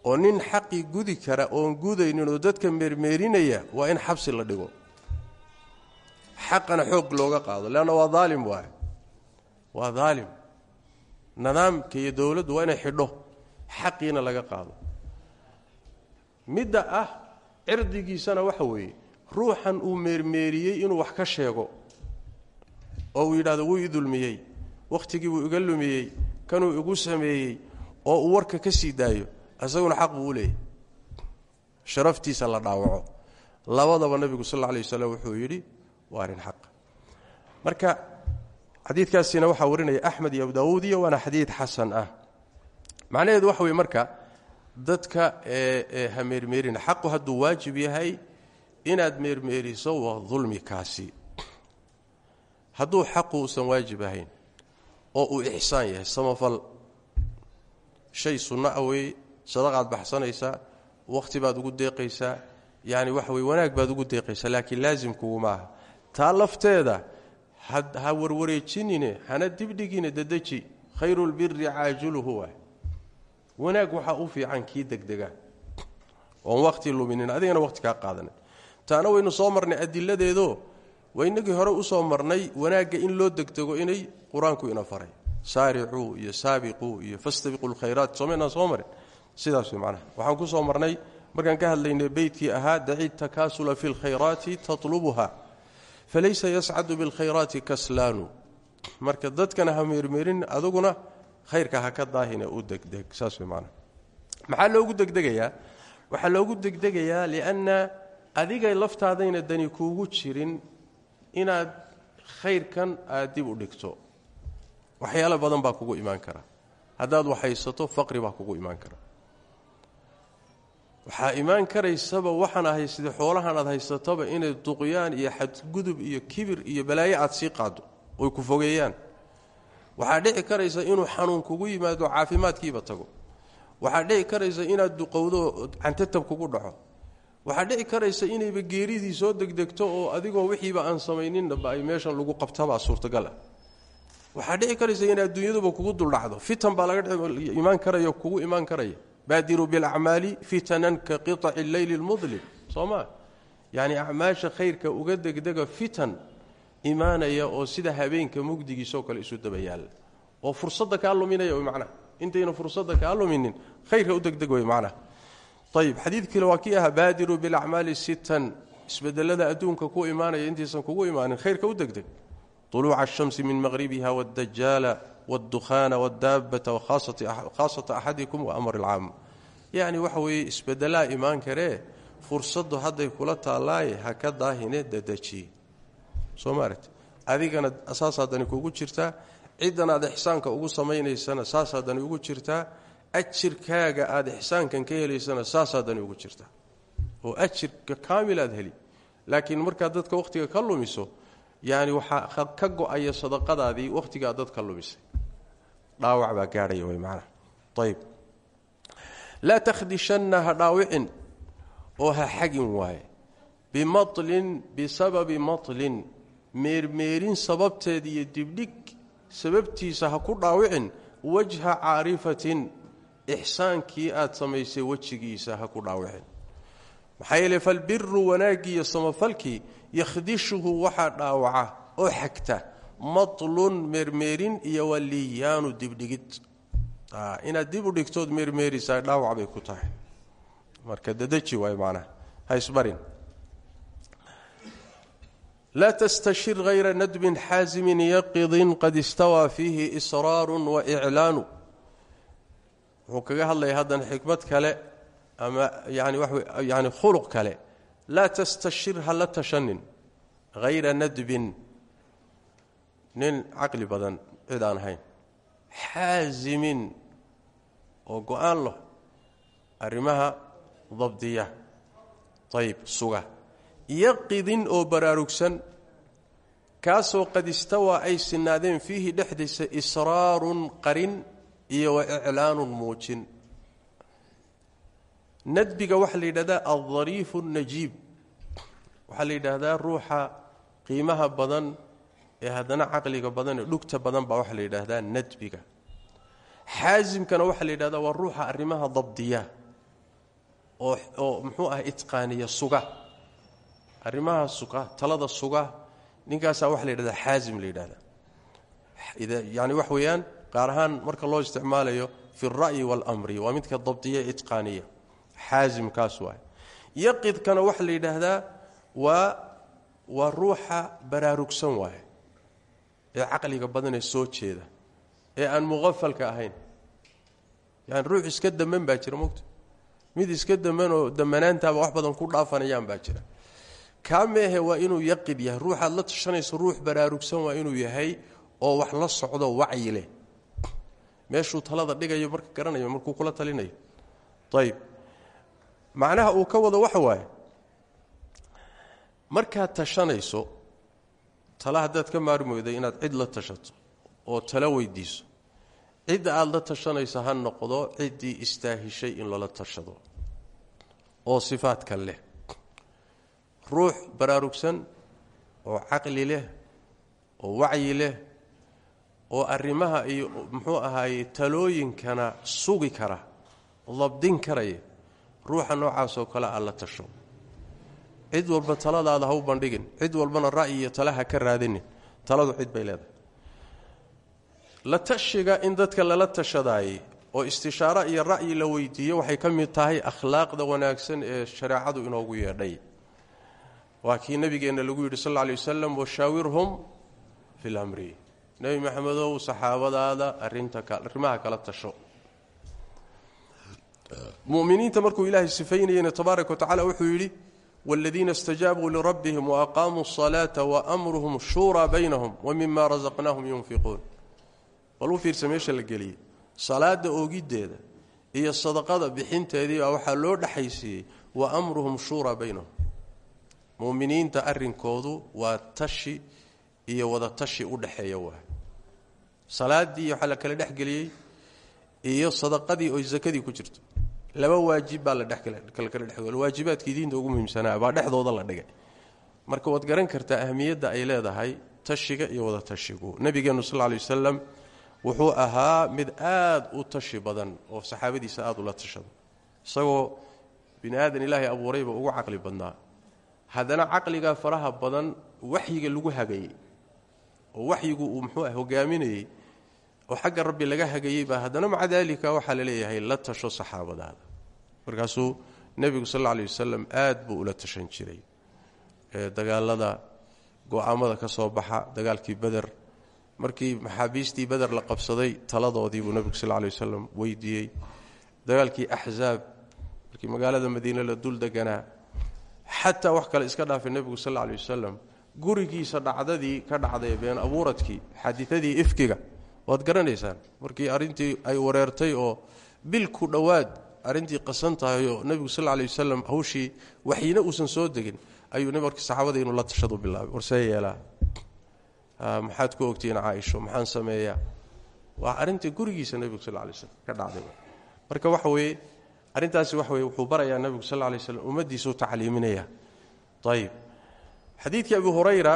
oo nin xaqii gudi kara oon gudaynin oo dadka meermeerinaya waa in xabsi la dhigo. Xaqana xoog looga qaado leanna waa daalim waay waa daalim. Nidaamka iyo dowladdu waa inay xidho. Xaqiina laga qaado. Midda ah cirdigiisana waxa weeye ruuxan uu meermeeriyey inuu wax ka sheego oo uu yidhahdo wuu i dulmiyey. Wakhtigii buu iga lumiyey. Kanuu igu sameeyey oo uu warka ka sii daayo isaguna xaq buu u sharaftiisa la dhaawaco. Labadaba nebigu sal alla alay wuxuu yidhi waa arrin xaq. Marka xadiidkaasina waxaa warinaya axmed iyo abu daawuud iyo waana xadiid xasan ah. Macnaheedu waxa weye marka dadka ee ha meermeerina xaqu hadduu waajib yahay inaad meermeeriso waa dulmi kaasi. Hadduu xaqu uusan waajib ahayn oo uu ixsaan yahay samafal shay sunno ah weeye sadaqaad baxsanaysaa wakhti baad ugu deeqaysaa yacni waxa weye wanaag baad ugu deeqaysaa laakiin laasimkuguma aha taa lafteeda ha warwareejinine hana dibdhigine dadeji khayrulbiri caajuluhu waay. Wanaag waxaa u fiican kii degdega oon wakhti luminin adigana wakhti kaa qaadanin. Taana waynu soo marnay adiladeedo waynagii hore u soo marnay wanaagga in loo degdego inay qur'aanku ina faray. Saaricuu iyo saabiquu iyo fastabiquu lkhayraat sidaas way macnaha. Waxaan ku soo marnay markaan ka hadlaynay beytkii ahaa daci takaasula fi lkhayraati tatlubuha falaysa yascadu bilkhayraati kaslaanu. Marka dadkana ha meermeerin khayrka ha ka daahine u degdeg. Saas way macnaha. Maxaa loogu degdegayaa? Waxaa loogu degdegayaa lianna adigay laftaadayna dani kuugu jirin inaad khayrkan aad dib u dhigto. Waxyaalo badan baa kugu imaan kara. Haddaad wax haysato faqri baa kugu imaan kara waxaa imaan karaysaba waxaan ahay sida xoolahan aad haysatoba inay duqyaan iyo xadgudub iyo kibir iyo balaayo aad sii qaado oy ku fogeeyaan. Waxaa dhici karaysa inuu xanuun kugu yimaado caafimaadkiiba tago. Waxaa dhici karaysa inaad duqowdo cantatab kugu dhaco. Waxaa dhici karaysa inayba geeridii soo degdegto oo adigoo wixiiba aan samayninba ay meeshan lagu qabtabaa suurtagal ah. Waxaa dhici karaysa in adduunyaduba kugu duldhacdo. Fitan baa laga imaan karaya kugu imaan karaya baadiruu bilacmaali fitanan ka qiطaci leyli lmudlim soo maa yacni acmaasha khayrka uga degdega fitan imaanaya oo sida habeenka mugdigiisoo kale isu daba yaalla oo fursadda kaa luminaya macnaha intayna fursadda kaa luminin khayrka u degdeg way macnaha ayib xadiid kale waa kii ahaa baadiruu bilacmaali sitan isbedelada adduunka ku imaanaya intaysan kugu imaanin khayrka u degdeg طuluuca الshamsi min maqribiha wاdajaala wاdukhaana wاdaabata khaasata axadikum waamr اlcaam yacni waxa weeye isbedelaa imaan karee fursaddu hadday kula taallaaye ha ka daahine dadeji soo maaragti adigana saasaa dani kugu jirtaa ciddan aad ixsaanka ugu samaynaysana saasaa dani ugu jirtaa ajirkaaga aad ixsaankan ka helaysana saasaa dani ugu jirtaa oo ajirka kaamil aad heli laakiin markaad dadka wakhtiga ka lumiso yani waxaa ka go-aya sadaqadaadii wakhtigaa dadka lumisay dhaawac baa gaadhaya way macnaha. Ayb laa takhdishanna ha dhaawicin oo ha xagin waaye. Bimatlin bisababi matlin. Meermeerin sababteed iyo dibdhig sababtiisa ha ku dhaawicin wajha caarifatin. Ixsaankii aad samaysay wejigiisa ha ku dhaawicin. Maxaa yeele falbiru wanaaggii iyo samafalkii yakhdishuhu waxaa dhaawaca oo xagta matlun meermeerin iyo waliyaanu dibdhigid. Inaad dib u dhigtood meermeerisaa dhaawac bay ku tahay. Marka dadaji waay macnaha ha isbarin. Laa tastashir hayra nadbin xaasimin yaqidin qad istawaa fiihi israaru waiclaanu wuxuu kaga hadlaya haddana xikmad kale ama yani yani khuluq kale. Laa tastashir ha la tashanin nadbin nin caqli badan cid aan ahayn xaasimin oo go'aan lah arrimaha dabdiya. Ayb suga. Yaqidin oo baraarugsan. Kaasoo qad istawaa ay sinaadeen fiihi dhexdiisa israarun qarin iyo wa iclaanun muujin. Nadbiga waxaa la yidhahdaa aldariifu najiib. Waxaa la yidhaahdaa ruuxa qiimaha badan ee haddana caqliga badan ee dhugta badan baa waxaa la yidhaahdaa nadbiga. Xaasimkana waxaa la yidhahdaa waa ruuxa arrimaha dabdiya oo oo muxuu ah itqaaniya suga. Arrimaha suga talada suga ninkaasaa waxaa la yidhahdaa xaasim la yidhahdaa yani wax weeyaan qaar ahaan marka loo isticmaalayo fi alra'yi waalamri waa midka dabdiya ee itqaaniya. Xaasimkaas waay yaqidkana waxaa la yidhaahdaa waa waa ruuxa baraarugsan waaye ee caqliga badanee soo jeeda ee aan muqafalka ahayn. Yani ruux iska daman baa jira mogta mid iska damanoo damanaantaaba wax badan ku dhaafanayaan baa jira. Kaa meehe waa inuu yaqid yahay. Ruuxaad la tashanayso ruux baraarugsan waa inuu yahay oo wax la socdo wacyi leh. Meeshuu talada dhigayo marka garanayo markuu kula talinayo. Ayb macnaha uu ka wado waxa waaye markaad tashanayso tala haddaad ka maarmoyday inaad cid la tashato oo talo weydiiso. Cidda aada la tashanayso ha noqdo ciddii istaahishay in lala tashado oo sifaadka leh. Ruux baraarugsan oo caqli leh oo wacyi leh oo arrimaha iyo muxuu ahaaye talooyinkana sugi kara dabdin karaya ruuxa noocaasoo kale aad la tasho cid walba taladaada ha u bandhigin. Cid walbana ra'yi iyo tale ha ka raadinin. Taladu cid bay leedahay. La tashiga in dadka lala tashadaayey oo istishaaro iyo ra'yi la weydiiyo waxay ka mid tahay akhlaaqda wanaagsan ee shareecadu inoogu yeedhay. Waa kii nabigeenna lagu yidhi sal lay wasalam washaawirhum fi lamri nebi maxamedow saxaabadaada arinta arrimaha kala tasho. Muminiinta markuu ilaahay sifaynayena tabaaraka wa wuxuu yidhi wاladiina اstajaabuu lirabbihim waaqaamuu الصalaaةa waamruhum shuuraa baynahum wmima razaqnaahum yunfiquun bal u fiirsa meesha la geliyey salaada oogiddeeda iyo sadaqada bixinteedii baa waxaa loo dhexaysiiyey wa amruhum shuuraa baynahum muminiinta arrinkoodu waa tashi iyo wada tashi u dhexeeya waay salaadii waxaa la kala dhexgeliyey iyo sadaqadii oo sakadii ku jirto laba waajib baa la dhekala dhexgel waajibaadkii diinta ugu muhiimsanaa baa dhexdooda la dhigay. Marka waad garan kartaa ahmiyadda ay leedahay tashiga iyo wada tashigu. Nabigeenu sal lay wasalam wuxuu ahaa mid aad u tashi badan oo saxaabadiisa aad ula tashado. Isagoo bini aadan ilaahay abuurayba ugu caqli badnaa. Haddana caqligaa faraha badan waxyiga lagu hagayey oo waxyigu uu muxuu ah oo xagga rabbi laga hagayey baa haddana maca daalika waxaa la leeyahay la tasho saxaabadaada markaasuu nebigu sal alay wasalam aad buu ula tashan jiray. Dagaalada go'aamada ka soo baxa dagaalkii beder markii maxaabiistii beder la qabsaday taladoodii buu nebigu sal lay wasalam weydiiyey. Dagaalkii axzaab markii magaalada madiine la dul deganaa xataa wax kale iska dhaafay nebigu sal lay wasalam gurigiisa dhacdadii ka dhacday been abuuradkii xadiadii ifkiga. Waad garanaysaan markii arrintii ay wareertay oo bil ku dhowaad arrintii qasan tahay oo nebigu sal lay wasalam hawshii waxyina uusan soo degin ayuu markii saxaabada inuu la tashadu bilaabay. Warsee yeelaa maxaad ku ogtihiin caaisho maxaan sameeyaa? Waa arrintii gurigiisa nebigu sal lay slm ka dhacday marka. Waxa weeye arrintaasi waxa weye wuxuu barayaa nebigu sal lay slm ummaddiisuu tacliiminaya. Ayib xadiidkii abi hurayra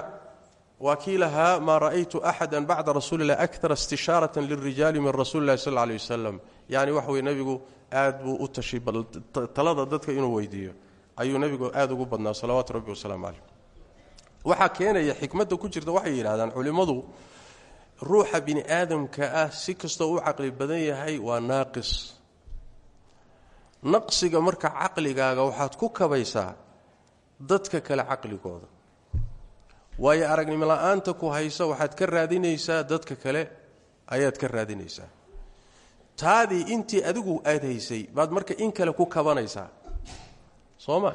waa kii ra'aytu axada bacda rasuuli lah akara lilrijaali min rasuuli lahi sal wasalam yani waxa weye nebigu aad buu u tashay talada dadka inuu weydiiyo. Ayuu nebigu aad ugu badnaa salawaatu rabbi wasalaamu caleyh waxaa keenaya xikmadda ku jirta waxay yidhahdaan culimmadu ruuxa bini aadamka ah si kastoo u caqli badan yahay waa naaqis. Naqsiga marka caqligaaga waxaad ku kabaysaa dadka kale caqligooda. Waayo aragnimo la'aanta ku haysa waxaad ka raadinaysaa dadka kale ayaad ka raadinaysaa taadii intii adigu aad haysay baad marka in kale ku kabanaysaa. Soo ma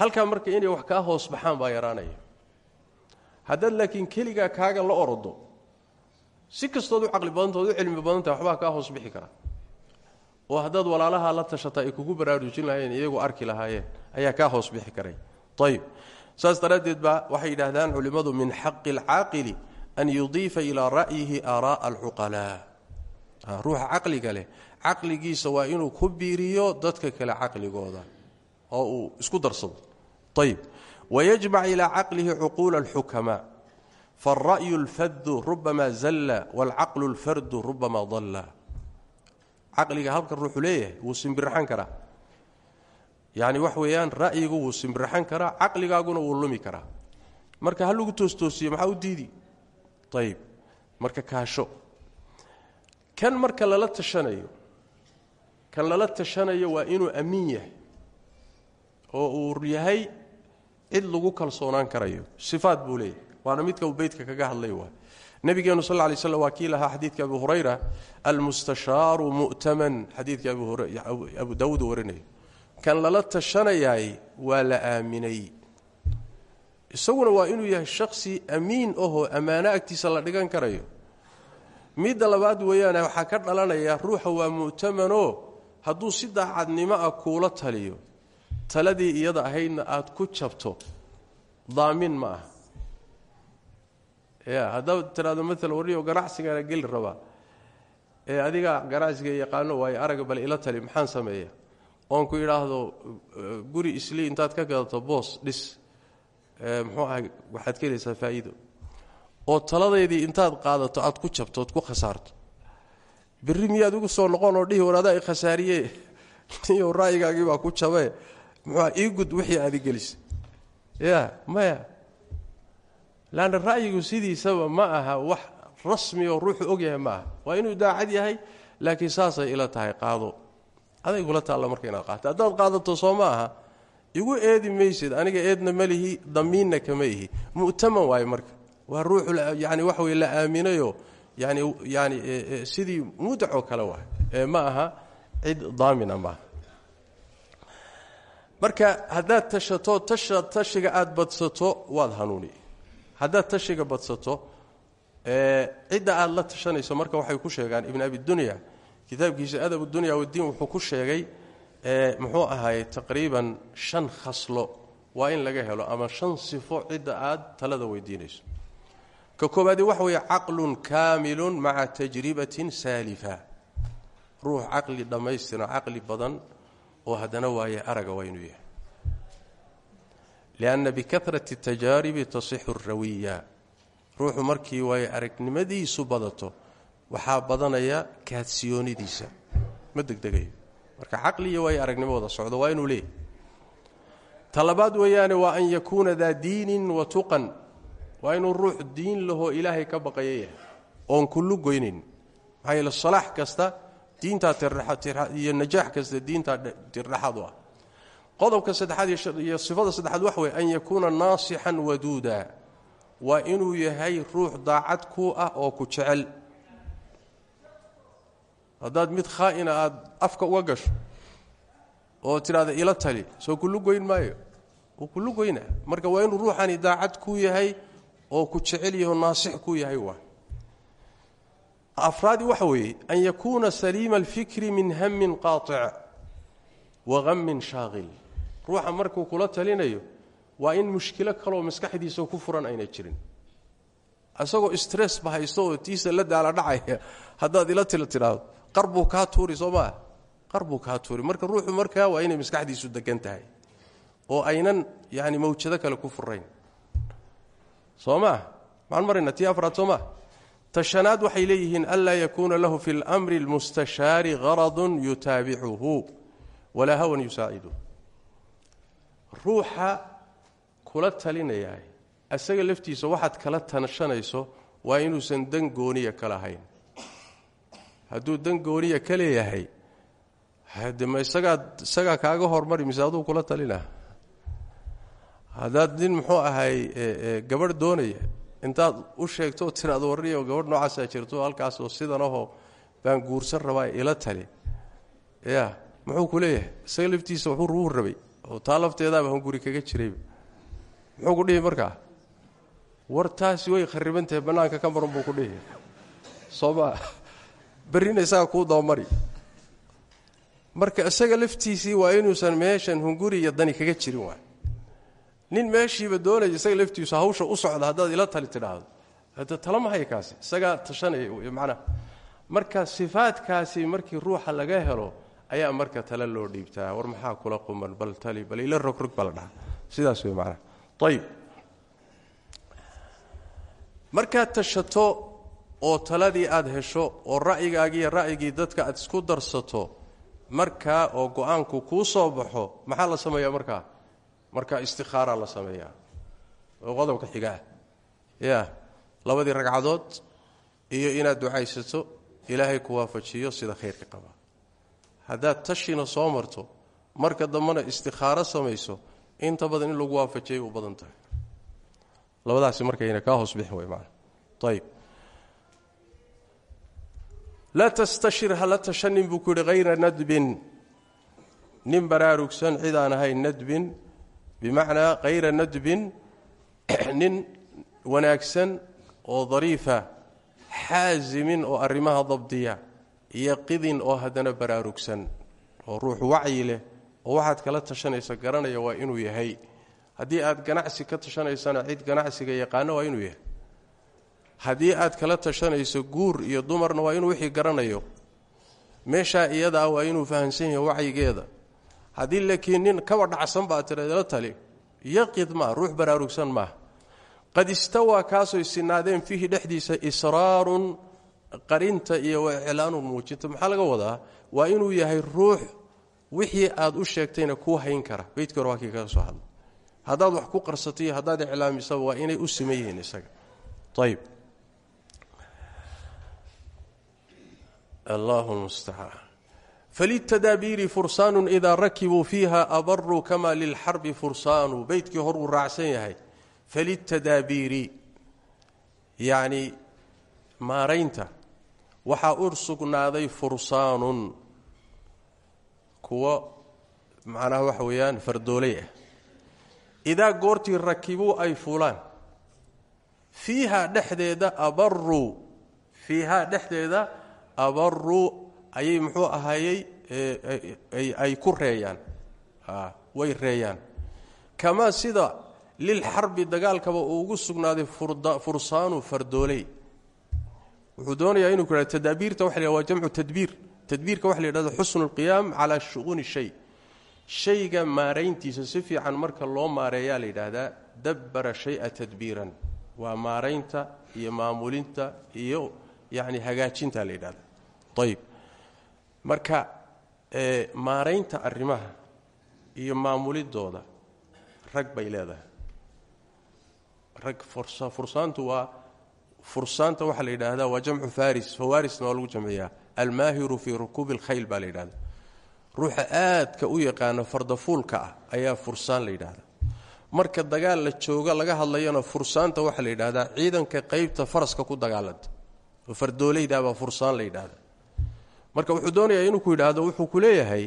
halkaa marka inay wax kaa hoos baxaan baa yaraanaya. Haddaad laakiin keligaa kaaga la orodo si kastood u caqli badantaod u cilmi badantaha waxbaa kaa hoos bixi kara. Oo haddaad walaalaha la tashata ay kugu baraarujin lahaayeen iyagu arki lahaayeen ayaa kaa hoos bixi karay. Ayib saas daraaddeed baa waxay yidhaahdaan culimmadu min xaqi alcaaqili an yudiifa ilaa ra'yihi aara'a alcuqalaa Ah, ruuxa caqliga leh. Caqligiisa waa inuu ku biiriyo dadka kale caqligooda oo uu isku darsado. Ayb wayajmac ilaa caqlihi cuquula alxukamaa faalra'yu alfadu rubamaa zalla waalcaqlu alfardu rubamaa dalla. Caqliga halkan ruuxuu leeyahay wuu simbirxan karaa. Yacni wax weeyaan ra'yigu wuu simbirxan karaa caqligaaguna marka ha lagu toostoosiyo maxaa u diidi? Ayb marka kaasho kan marka lala tashanayo kan lala tashanayo waa inuu amiin yahay oo uu yahay cid lagu kalsoonaan karayo. Sifaat buu leeyahy waana midka uu beydka kaga hadlay waay nabigeenu sal lay slm waa kii lahaa xadiidka abu hurayra almustashaaru mu'taman. Xadiidka abu daawuud warinaya kan lala tashanayaay waa la aaminay. Isaguna waa inuu yahay shaksi amiin ahoo ammaano agtiisa la dhigan karayo midda labaad weeyaane waxaa ka dhalanaya ruuxa waa mu'tamanoo hadduu si daacadnimo ah kuula taliyo. Taladii iyada ahaydna aad ku jabto. Daamin ma aha. Ya haddaad tiraado maala warniyo ganacsigana geli rabaa. Ee adiga ganacsiga yaqaano waayo araga bal ila tali maxaan sameeya oon ku idhaahdo guri isli intaad ka gadato boos dhis. Muxuu ahay waxaad ka helaysaa faa'iido oo taladeydii intaad qaadato aad ku jabto ku khasaarto. Berri miyaad igu soo noqon oo dhihi war adaa i khasaariye niyo ra'yigaagii baa ku jabee. Muxua ii gud wixii aadi gelisay ya maya. Laanna ra'yigu sidiisaba ma aha wax rasmi oo ruuxu ogyahay ma aha. Waa inuu daacad yahay laakiin saasay ila tahay qaado. Adaygula taalla marka inaad qaato haddaad qaadato soo ma aha. Igu eedi maysid aniga eedna ma lihi damiinna kama ihi. Mu'taman waaye marka waa ruuxu yani waxa wey la aaminayoo yani yani sidii mudacoo kale waay. Ee ma aha cid daamina maaha marka haddaad tashato tasha tashiga aada badsato waad hanuuni. Haddaad tashiga badsato cidda aada la tashanayso marka waxay ku sheegaan ibn abi dunya kitaabkiisa adab dunya wadiin wuxuu ku sheegay muxuu ahaayey taqriiban shan khaslo waa in laga helo ama shan sifo cidda aad talada weydiinayso ka koobaadi waxa weeye caqlun kaamilun maca tajribatin saalifa ruux caqli dhammaystiro caqli badan oo haddana waaye araga waa inuu yahay lianna bikahrati tajaaribi tasixu rawiya ruuxu markii waaye aragnimadiisu badato waxaa badanaya kaadsiyoonidiisa ma degdegayo marka caqli iyo waaye aragnimo wada socdo waa inuu leeyahy talabaad weeyaane waa waa inuu ruux diin lahoo ilaahay ka baqaya yahay. Oon kullu goynayn maxaa yeele salaax kasta diintaa iyo najaax kasta diintaa tirdhaxaad u qodobka saddexaad iyo sifada saddexaad waxa weye an yakuuna naasixan waduuda. Waa inuu yahay ruux daacad ku ah oo ku jecel. Haddaad mid khaa'ina aada afka uga gasho oo tidhahda ila tali soo kullu goyn maayo. Uu kullu goyna marka waa inuu ruuxani daacad ku yahay oo ku jecel yaho naasix ku yahay waa. Afraadi waxa weeye an yakuuna saliima alfikri min hamin qaatic wa hammin shaaqil. Ruuxa markuu kula talinayo waa in mushkilo kaloo maskaxdiisa ku furan ayna jirin. Isagoo stress ba haysto oo tiisa la daala dhacaya haddaad ila tidhaahdo qar buu kaa tuuri soo maa qar buu tuuri. Marka ruuxu markaa waa inay maskaxdiisu degan oo aynan yani mawjado kale ku furayn soo maa maxaan marayna tii afraad soo maa tashanaad waxay leeyihiin anlaa yakuuna lahu fi lmri lmustashaari haradun yutaabicuhu walaa hawan yusaacidu ruuxa kula talinayaa isaga laftiisa waxaad kala tashanayso waa inuusan dan gooniya ka lahayn. Hadduu dan gooniya ka leeyahay isagaa kaaga hormari mise kula talina haddaad nin muxuu ahay gabadh doonaya. Intaad u sheegto tiraado warriyo gabadh noocaasaa jirto halkaasoo sidanahoo baan guursan rabaa ila tali. Ya muxuu ku leeyahay? Isaga wuxuu ruu rabay oo taa lafteedaaba guri kaga jirayba muxuu ku dhihi markaa? War way khariban tahay bannaanka ka maran buu ku dhihi. Soo maa berrina isaga marka isaga laftiisii waa inuusan meeshan hunguri iyo dani kaga jirin waay nin meeshiiba doonaya isaga laftiisu hawsha u socda haddaad ila tali tidhaahdo. Hade talama haya kaasi isagaa tashanaya marka sifaadkaasi markii ruuxa laga helo ayaa marka tale loo dhiibtaa. War maxaa kula quman bal tali bal ila rogrog baa la dhahaa sidaas wey macnaha ayib markaad tashato oo taladii aad hesho oo ra'yigaagiiyo ra'yigii dadka aad isku darsato markaa oo go'aanku kuu soo baxo maxaa la sameeyaa markaa markaa istikhaara la sameeyaa. Oo qodobka xigaah ya labadii ragcadood iyo inaad ducaysato ilaahay ku waafajiyo sida khayrka qaba. Haddaad tashina soo marto marka dambena istikhaaro samayso inta badan in lagu waafajiyay u badan tahay. Labadaasi markayna kaa hoos bixin way maana ayib laa tastashir hala tashanin buu ku nadbin. Nin baraarugsan cid aan nadbin bimacnaa hayra nadbin nin wanaagsan oo dariifa xaasimin oo arrimaha dabdiya iyo qidin oo haddana baraarugsan oo ruux wacyi leh oo waxaad kala tashanaysa garanaya waa inuu yahay. Haddii aad ganacsi ka tashanaysana cid ganacsiga yaqaano waa inuu yahay. Haddii aad kala tashanayso guur iyo dumarna waa inuu wixii garanayo. Meeshaa iyadaa waa inuu fahamsan yahay wacyigeeda haddii laakiin nin kaba dhacsan baa tiradala tali. Yaqid maa ruux baraarugsan maaha qad istawaa kaasooy sinaadeen fiihi dhexdiisa israarun qarinta iyo iclaanun muujinta. Maxaa laga wadaa? Waa inuu yahay ruux wixii aad u sheegtayna kuu hayn kara. Beydkii hore waa soo hadla haddaad wax ku qarsato iyo haddaad iclaamisaba waa inay u siman isaga. Ayib allahu mustacaan falitadaabiiri fursaanu idaa rakibuu fiiha abaruu kama lilxarbi fursaanu beydkii hor uu raacsan yahay falitadaabiiri yacni maaraynta waxaa u sugnaaday fursaanun kuwo macnaha waxa weeyaan fardooley ah idaa goortii rakibuu ay fuulaan fiiha dhexdeeda abaruu fiihaa dhexdeeda abaruu ayay muxuu ahaayey ay ku reeyaan. Way reeyaan. Kamaa sida lilxarbi dagaalkaba uu ugu sugnaaday fursaanu fardooley wuxuu doonayaa inuu ku hahdo tadaabiirta yhahda waa jamcu tadbiir. Tadbiirka waxa la yidhahdo xusnu lqiyaam calaa shu'uuni shay. Shayga maarayntiisa si fiican marka loo maareeyaa la yidhaahdaa dabbara shaya tadbiiran. Waa maaraynta iyo maamulinta iyo yacni hagaajinta la yidhahda ayib marka maaraynta arrimaha iyo maamulidooda rag bay leedahay. Rag fursaantu waa fursaanta waxaa la yidhaahdaa waa jamcu faris fawarisna waa lagu jamciyaa. Almaahiru fii rukuubi alkhayl baa la yidhahda ruuxa aadka u yaqaano fardafuulka ah ayaa fursaan la yidhaahdaa. Marka dagaal la jooga laga hadlayana fursaanta waxaa la yidhahdaa ciidanka qeybta faraska ku dagaalanta. Oo fardooleydabaa fursaan la yidhahda marka wuxuu doonayaa inuu ku yidhaahdo wuxuu ku leeyahay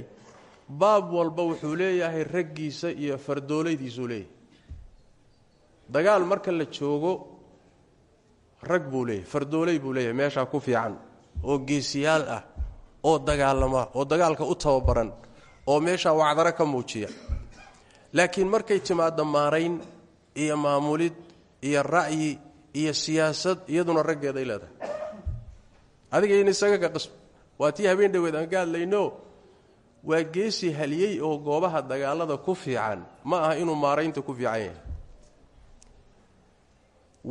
baab walba wuxuu leeyahay raggiisa iyo fardoolaydiisuu leeyahay. Dagaal marka la joogo rag buu leeyahay fardooley buu leeyahay meeshaa ku fiican oo geesiyaal ah oo dagaalama oo dagaalka u tababaran oo meeshaa wacdaro ka muujiya. Laakiin markay timaaddo maarayn iyo maamulid iyo ra'yi iyo siyaasad iyaduna raggeeday leedahay. Adiga in isaga ka qismo waa tii habeen dhaweed aan ka hadlayno waa geesi haliyey oo goobaha dagaalada ku fiican. Ma aha inuu maaraynta ku fiican yahay.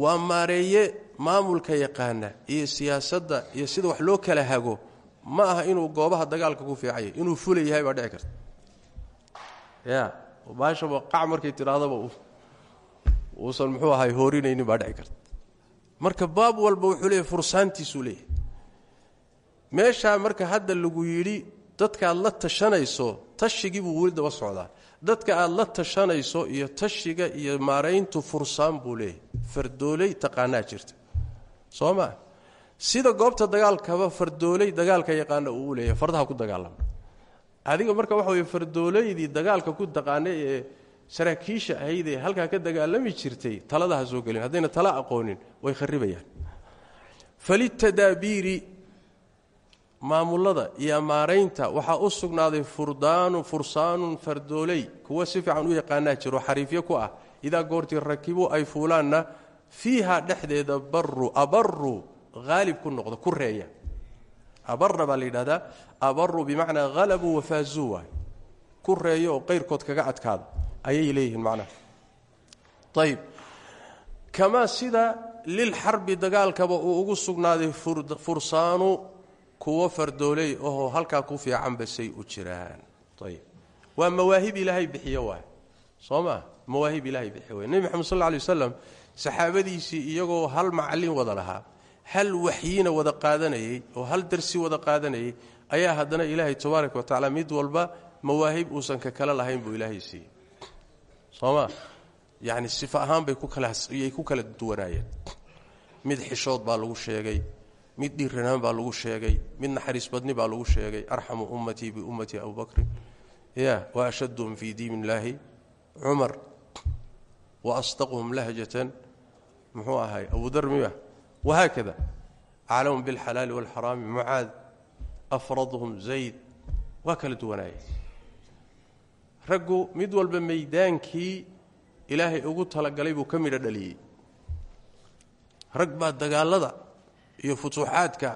Waa maareeye maamulka yaqaana iyo siyaasadda iyo sida wax loo kala hago. Ma aha inuu goobaha dagaalka ku fiican yahay. Inuu fula yahay baa dhici karta. Ya baashaba qac markay tidhaahdaba uusan muxuu ahay hoorinaynin baa dhici karta. Marka baab walba wuxuu leeyahy fursaantiisuu leeyahay meeshaa marka hadda lagu yidhi dadka aad la tashanayso tashigii buu weli daba socdaa. Dadka aad la tashanayso iyo tashiga iyo maarayntu fursaan buu leeyahay. Fardooley taqaanaa jirta. Soo sida goobta dagaalkaba fardooley dagaalka yaqaana uu leeyahay fardaha ku dagaalama adiga marka waxa weye fardooleydii dagaalka ku taqaana ee saraakiisha ahayd ee halkaa ka dagaalami jirtay talada ha soo gelin. Haddayna tala aqoonin way kharibayaan falitadaabiiri maamulada iyo maaraynta waxaa u sugnaaday furdaanu fursaanun fardooley kuwa si fiican u yaqaanaa jiro xariifyo ku ah. Idaa goortii rakibu ay fuulaanna fiiha dhexdeeda baru abaru haalib ku noqda ku reeya. Abara baa la yidhahdaa abaru bimacnaa halabuu wafaazuu waay ku reeyo oo qayrkood kaga adkaada ayay leeyihiin macnaha. Ayb kamaa sida lilxarbi dagaalkaba uu ugu sugnaaday fursaanu kuwo fardooley ahoo halkaa ku fiican basay u jiraan. Ayb waa mawaahib ilaahay bixiyo waay soo maa mawaahib ilaahay bixiyo waay. Nebi maxamed sal lla alay saxaabadiisii iyagoo hal macallin wada lahaa hal waxyiina wada qaadanayey oo hal darsi wada qaadanayay ayaa haddana ilaahay tabaaraka wa tacaala mid walba mawaahib uusan ka kala lahayn buu ilaahay siiyey. Soo maa yacni sifo ahaan bay ku kalaayay ku kala duwanaayeen. Mid xishood baa lagu sheegay mid dhiiranaan baa lagu sheegay mid naxariis badni baa lagu sheegay arxamu ummatii biummatii abu bakrin ya wa ashadhum fii diin illaahi cumar wa asdaquhum lahjatan. Muxuu ahay? Abu dar miya? Wahaakada aclamhum bilxalaali walxaraami mucaad afradhum zayd. Waa kala duwanaayeen raggu mid walba meydaankii ilaahay ugu talagalay buu ka midho dhaliyey rag baa dagaalada iyo futuuxaadka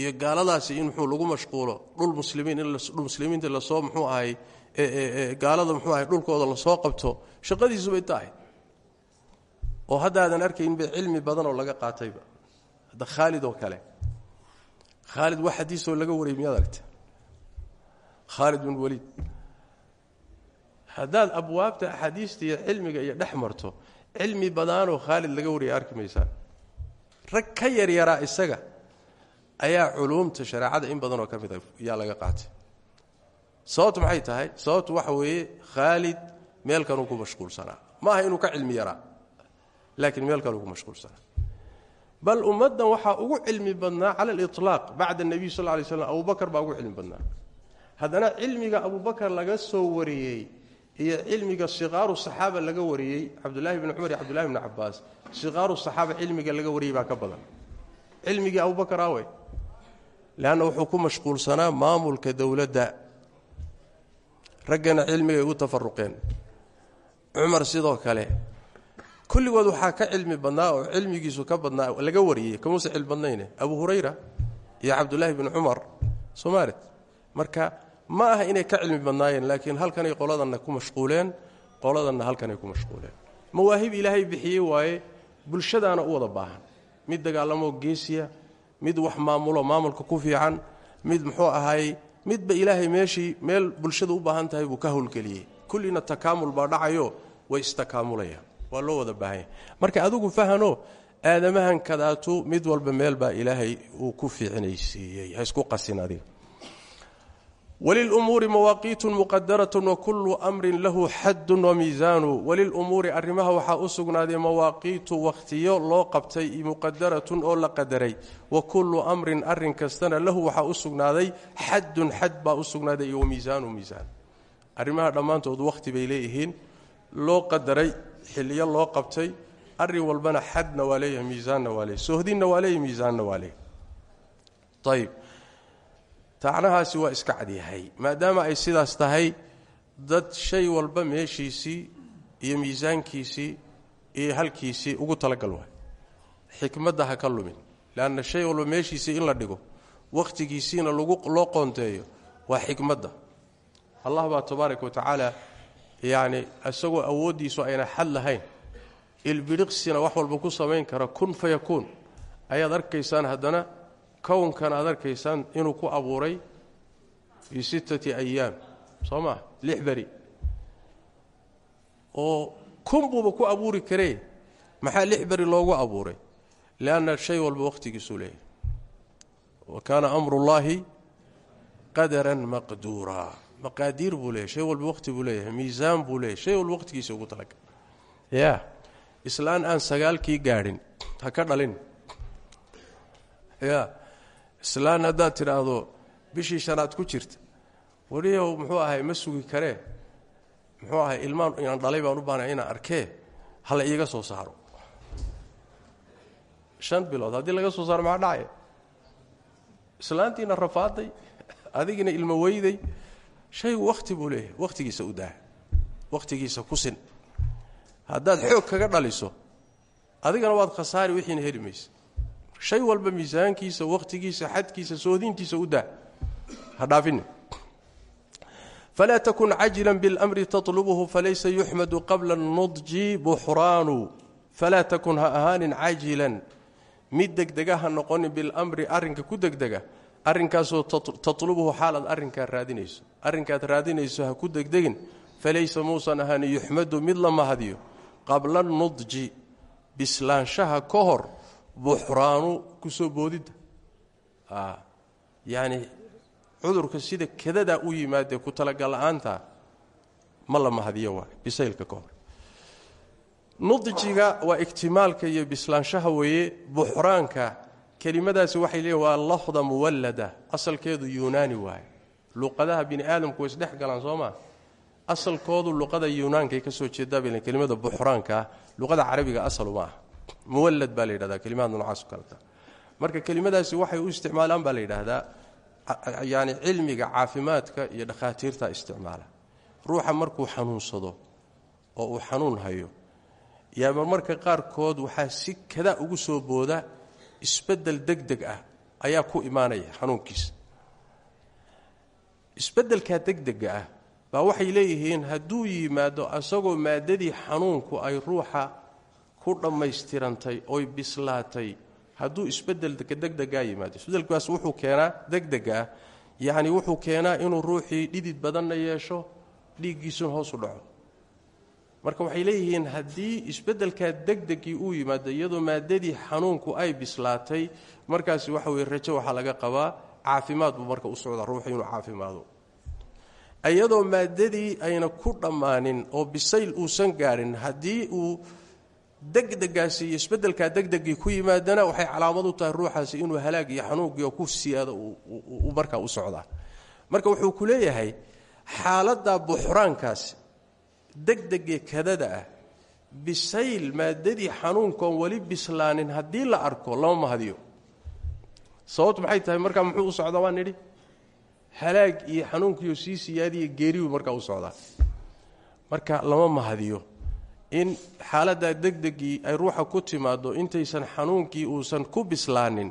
iyo gaaladaasi in muxuu lagu mashquulo dhul muslimiin in dhul muslimiinta la soo muxuu ahay gaalada muxuu ahay dhulkooda la soo qabto shaqadiisu bay tahay. Oo haddaadan arkaynba cilmi badan oo laga qaatayba. Hadda khaalid oo kale. Khaalid wax xadiisoo laga wariyay miyaad aragta khaalid bin waliid. Haddaad abwaabta axaadiista iyo cilmiga iyo dhex marto cilmi badanoo khaalid laga wariyay arki maysaan rag ka yaryaraa isaga ayaa culuumta shareecada in badanoo ka mid a yaa laga qaatay. Sababtu maxay tahay? Sababtu waxa weeye khaalid meel kanuu ku mashquulsanaa. Ma aha inuu ka cilmi yaraa laakiin meel kanuu ku mashquulsanaa. Bal ummaddan waxaa ugu cilmi badnaa cala aliطlaaq bacda nebiy sal lay slam abubakar baa ugu cilmi badnaa. Haddana cilmiga abubakar laga soo wariyey iyo cilmiga siqaaru saxaaba laga wariyey cabdulaahi bni cumar iyo cabdullahi bni cabaas siqaaru saxaaba cilmiga laga wariyey baa ka badan. Cilmigii abubakar awe leanna wuxuu ku mashquulsanaa maamulka dowladda. Raggana cilmigay ugu tafaruqeen cumar sidoo kale kulligood waxaa ka cilmi badnaa oo cilmigiisu ka badnaa laga wariyey kamuuse cilmi badnayne abu hurayra iyo cabdulaahi bni cumar soomaalit marka ma aha inay ka cilmi badnaayeen laakiin halkanay qoladanna ku mashquuleen qoladanna halkanay ku mashquuleen. Mawaahib ilaahay bixiyey waaye bulshadaana u wada baahan. Mid dagaalamoo geesiya mid wax maamulo maamulka ku fiican mid muxuu ahaayey midba ilaahay meeshii meel bulshadu u baahan tahay buu ka howlgeliyey. Kullina takaamul baa dhacayo way istakaamulayaan waa loo wada baahanya marka adigu fahano aadamahan kadaatu mid walba meel baa ilaahay uu ku fiicinaysiiyey ha isku qasin adiga walilumuuri mawaaqiitun muqadaratun wakullu amrin lahu xaddun wamiisaanu walilumuuri arrimaha waxaa u sugnaaday mawaaqiitu wakhtiyo loo qabtay muqadaratun oo la qadaray wa kullu amrin arrin kastana lahu waxaa u sugnaaday xaddun xad baa u sugnaaday iyo wamiisaanu miisaan arrimaha dhammaantood wakhti bay leeyihiin loo qadaray xiliyo loo qabtay arrin walbana xadna waa leeyahay miisaanna tacnahaasi waa iska cadyahay maadaama ay sidaas tahay dad shay walba meeshiisii iyo miisaankiisii iyo halkiisii ugu talagal waay. Xikmadda ha ka lumin leanna shay walba meeshiisii in la dhigo wakhtigiisiina loo qoonteeyo waa xikmadda. Allah baa tabaaraka wa tacaala yacni isagoo awooddiisu ayna xad lahayn ilbidhiqsina wax walba ku samayn kara kun fa yakuun. Ayaad arkaysaan haddana kownkan aad arkaysaan inuu ku abuuray fii sittati ayaam soo maa lix beri. Oo kun buuba ku abuuri karee maxaa lix beri loogu abuuray? Lianna shay walba wakhtigiisuu leeyahay. Wa kaana amrullaahi qadaran maqduuraa maqaadiir buu leeyahy shay walba wakhti buu leeyahay miisaan buu leeyahy shay walba wakhtigiisa ugu talagal ya islaan aan sagaalkii gaadhin ha ka dhalin. Ya islaan haddaad tidhaahdo bishii shanaad ku jirta weliyow muxuu ahay ma sugi karee muxuu ahay ilmaan inaan dhalay baan u baanay inaan arkee. Hala iiga soo saaro. Shan bilood haddii laga soo saaro maxaa dhacaya islaantiina rafaaday adigina ilmo weyday. Shaygu wakhti buu leeyahay wakhtigiisa u daa wakhtigiisa ku sin. Haddaad xoog kaga dhaliso adigana waad khasaari wixiina heli maysa shay walba miisaankiisa wakhtigiisa xadkiisa soodintiisa u daa. Ha dhaafine falaa takun cajila bilmri talubuhu falaysa yuxmadu qabla nudji buxraanu falaa takun ha ahaanin mid degdega ha noqonin bilmri arrinka ku degdega arrinkaasoo tatlubuhu xaalaad arrinkaa raadinayso. Arrinkaad raadinayso ku degdegin falaysa muusan ahaanin yuxmadu mid la mahadiyo qabla nudji bislaanshaha ka hor buxraanu ku soo boodidda. Yacni cudurka sida kadadaa u yimaadee ku talagal-la'aanta ma la mahadiyo waay bisaylka ka nudjiga waa igtimaalka iyo bislaanshaha weeye buxraanka kelimadaasi waxay leeyihiin waa lafda muwallada asalkeedu yunaani waaye luqadaha bini aadamku way isdhex galaan soo asalkoodu luqada yuunaankay ka soo jeedaa bay kelimada buxraanka luqada carabiga asalu ma ah muwallad baa la yidhahdaa kelimaad noocaas kaleta marka kelimadaasi waxay u isticmaalaan baa la yidhaahdaa yani cilmiga caafimaadka iyo dhakhaatiirta isticmaala. Ruuxa markuu xanuunsado oo uu xanuun hayo yaa marmarka qaarkood waxaa si kada ugu soo booda isbeddel degdeg ah ayaa ku imaanaya xanuunkiisa isbedelkaa degdega ah baa waxay leeyihiin hadduu yimaado asagoo maadadii xanuunku ay ruuxa ku dhammaystirantay oy bislaatay hadduu isbeddelka degdegaa yimaado. Isbedelkaas wuxuu keenaa degdega ah yacni wuxuu keenaa inuu ruuxii dhidid badanna yeesho dhiiggiisuna hoosu dhaco. Marka waxay leeyihiin haddii isbedelkaa degdegii uu yimaado iyadoo maadadii xanuunku ay bislaatay markaasi waxa weye rajo waxaa laga qabaa caafimaad buu marka u socdaa ruuxu inuu caafimaado. Iyadoo maadadii ayna ku dhammaanin oo bisayl uusan gaadhin haddii uu degdegaasi iyo isbedelkaa degdegii ku yimaadana waxay calaamad u tahay ruuxaasi inuu halaag iyo xanuunkiio ku siyaado uu markaa u socdaa. Marka wuxuu ku leeyahay xaaladda buxraankaasi degdegee kadada ah bisayl maadadii xanuunkoon weli bislaanin haddii la arko lama mahadiyo. Sababtu maxay tahay? Markaa muxuu u socdaa waa nidhi? Halaag iyo xanuunkiiyo sii siyaadiya geeribu markaa u socdaa. Marka lama mahadiyo in xaaladdaa degdegii ay ruuxa ku timaado intaysan xanuunkii uusan ku bislaanin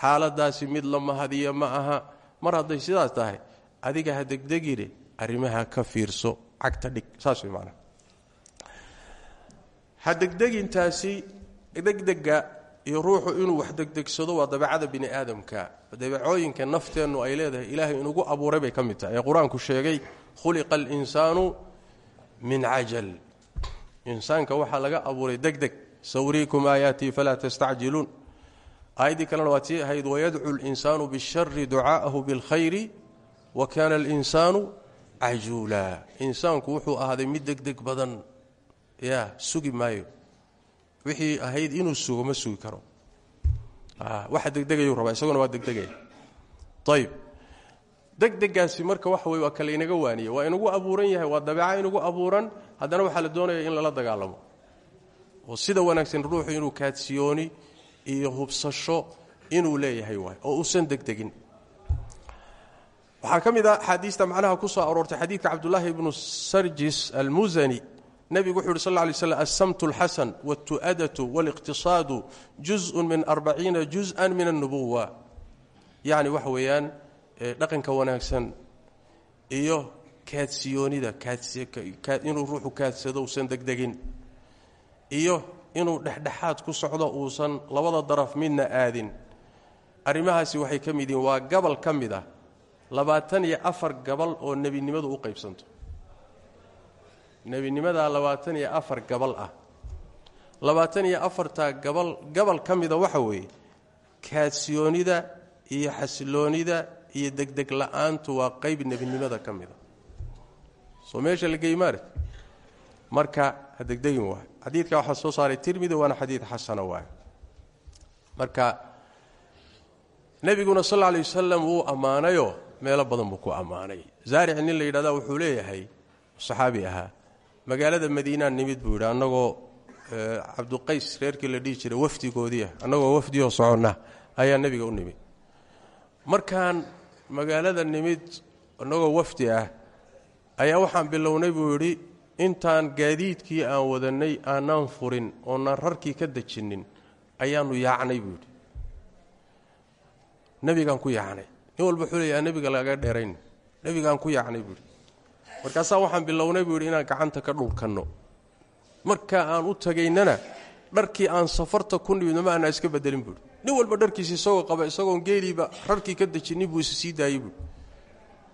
xaaladaasi mid la mahadiya ma aha. Mar hadday sidaas tahay adiga ha degdegine arrimaha ka fiirso. Cagta dhig saas way maanaa ha degdegintaasi degdega iyo ruuxu inuu wax degdegsado waa dabeecada bini dabeecooyinka nafteennu ay leedahay ilaahay inugu abuuray bay ka mid tahay. Ee qur'aanku sheegay khuliqa alinsaanu min cajal insaanka waxaa laga abuuray degdeg. Sawriikum aayaatii falaa tastacjiluun. Aayaddii kalena waa tii ahayd wayadcu linsaanu bishari ducaa'ahu bilkhayri wa kaana alinsaanu cajuula. Insaanku wuxuu ahaaday mid degdeg badan. Ya sugi maayo. Wixii ahayd inuu sugo ma sugi karo. Waxa degdegayuu rabaa isaguna waa degdegaya ayib degdegaasi marka waxa wey waa kale inaga waaniye waa inagu abuuran yahay waa dabeeca inagu abuuran. Haddana waxaa la doonaya in lala dagaalamo. Oo sida wanaagsan ruuxu inuu kaadsiyooni iyo hubsasho inuu leeyahay waay oo uusan degdegin waxaa ka mid macnaha ku soo aroortay xadiidka cabdulaahi ibnu sarjis almusani nebigu wuxu uhi sal lla lay slam alsamtu alxasan waltu'adatu waaliqtisaadu juzun min arbaciina juz-an min annubuwa yacni weeyaan dhaqanka wanaagsan iyo kaadsiyoonida inuu ruuxu kaadsado uusan degdegin iyo inuu dhexdhexaad ku socdo uusan labada daraf midna aadin. Arrimahaasi waxay ka mid yihiin waa gabal ka mid ah labaatan iyo afar gabal oo nebinimadu u qaybsanto. Nebinimadaa labaatan iyo afar gabal ah. Labaatan iyo afartaa gabal gabal ka mida waxa weeye kaadsiyoonida iyo xasiloonida iyo degdeg la'aantu waa qayb nebinimada ka mida soo meesha la geymaare marka degdegin waay xadiidka waxaa soo saaray tirmidi waana xadiid xasana waay marka nebiguna sal lla alay wasalam wuu ammaanayoo badan buu ku ammaanay. Zaaric la yidhahda wuxuu leeyahay saxaabi ahaa magaalada madiinaan nimid buu yidhi annagoo cabduqays reerkii la dhihi jiray wafdigoodiiah annagoo wafdioo soconna ayaa nebiga u nimid. Markaan magaalada nimid annagoo wafdi ah ayaa waxaan bilownay buu yidhi intaan gaadiidkii aan wadannay aanaan furin oonaan rarkii ka dejinnin ayaannu yaacnay buu yidhi. Nebigaan ku yaacnay. Nin walba wuxuu leeya nebiga laga dheerayn. Nebigaan ku yaacnay buu yidhi. Markaasaa waxaan bilownay buu yidhi inaan gacanta ka dhulkanno. Marka aan u tagaynana dharkii aan safarta ku nimidno ma aanaa iska bedelin buuhi nin walba dharkiisi isagoo qaba isagoon geeliiba rarkii ka dejinin buu is sii daayey buui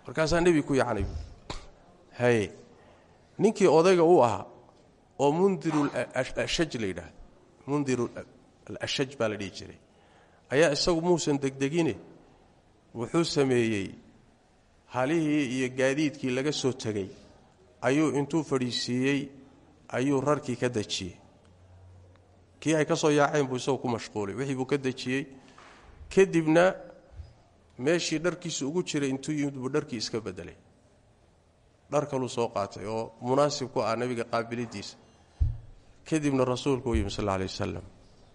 markaasaa nebiga ku yaacnay buui haye ninkii odayga u ahaa oo mundiru ashaj la yidhaahdo mundiru baa la dhihi jiray. Ayaa isagu muusan degdegine wuxuu sameeyey halihii iyo gaadiidkii laga soo tegey ayuu intuu fadhiisiiyey ayuu rarkii ka dejiyey kii ay ka soo yaaceen buu isagu ku mashquulay. Wixii buu ka dejiyey. Kadibna meeshii dharkiisu ugu jiray intuu yimid buu dharkii iska bedelay. Dhar kaluu soo qaatay oo munaasib ku ah nebiga qaabilidiisa. Kadibna rasuulku u yimi sal alay wasalam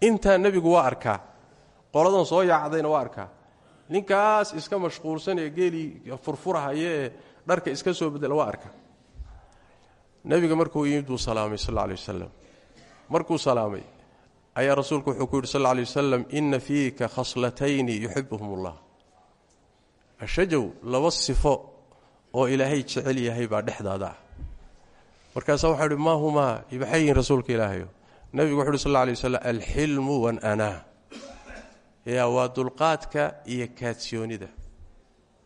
intaa nebigu waa arkaa. Qoladan soo yaacdayna waa arkaa. Ninkaas iska mashquulsan ee geelii furfurahaya ee dharka iska soo bedela waa arkaa. Nebiga markuu yimid buu salaamay sal alay wasalam markuu salaamay ayaa rasuulku wuxuu ku yidhi sal alay wasalam inna fiika khaslatayni yuxibuhum ullah ashajow laba sifo oo ilaahay jecel yahay baa dhexdaada. Ah markaasaa waxau ihi maa humaa? Maxay yihiin rasuulka ilaahayo. Nebigu wuxu uhi sal alay wasalam alxilmu wananaa yaa waa iyo kaadsiyoonida.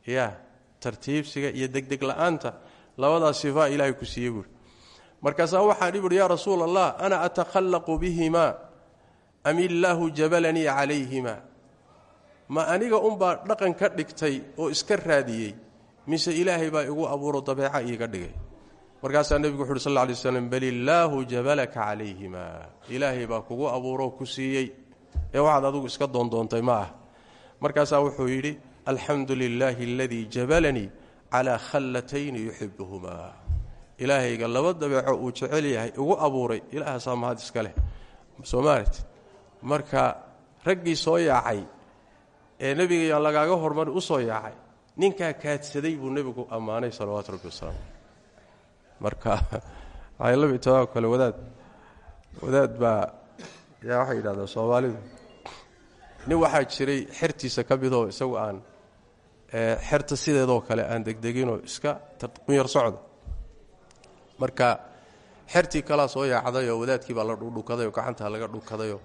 Yaa tartiibsiga iyo degdeg la'aanta labadaas ilaahay ku siiyey buuhi markaasaa waxaan i buhi yaa rasuula allah ana atakhallaqu bihimaa am illaahu jabalanii calayhima. Ma aniga unbaa dhaqan ka dhigtay oo iska raadiyey mise ilaahay baa igu abuuro dabeeca iiga dhigay? Markaasaa nebigu wuxu uhi sal alay waslam bal illaahu jabalaka calayhima. Ilaahay baa kugu abuuroo ku siiyey. Ee waxaad adigu iska doondoontay ma ah. Markaasaa wuxuu yidhi alxamdu lilaahi aladii jabalanii calaa khallatayni yuxibuhumaa ilaahayga laba dabeeco uu jecel yahay igu abuuray. Ilaahaasaa mahad iska leh. Soomaalit marka raggii soo yaacay ee nebiga lagaaga hormari u soo yaacay ninkaa kaadsaday buu nebigu ammaanay salawaatu rabbi wasalaamu marka waxay la mid tahay oo kale wadaad wadaad baa yaa waxay yidhahdaa soomaalidu. Nin waxaa jiray xertiisa ka midoo isagu aan xerta sideedoo kale aan degdeginoo iska qunyar socda marka xertii kalaa soo yaacdayoo wadaadkii baa la dhudhukadayoo gacantaa laga dhukadayoo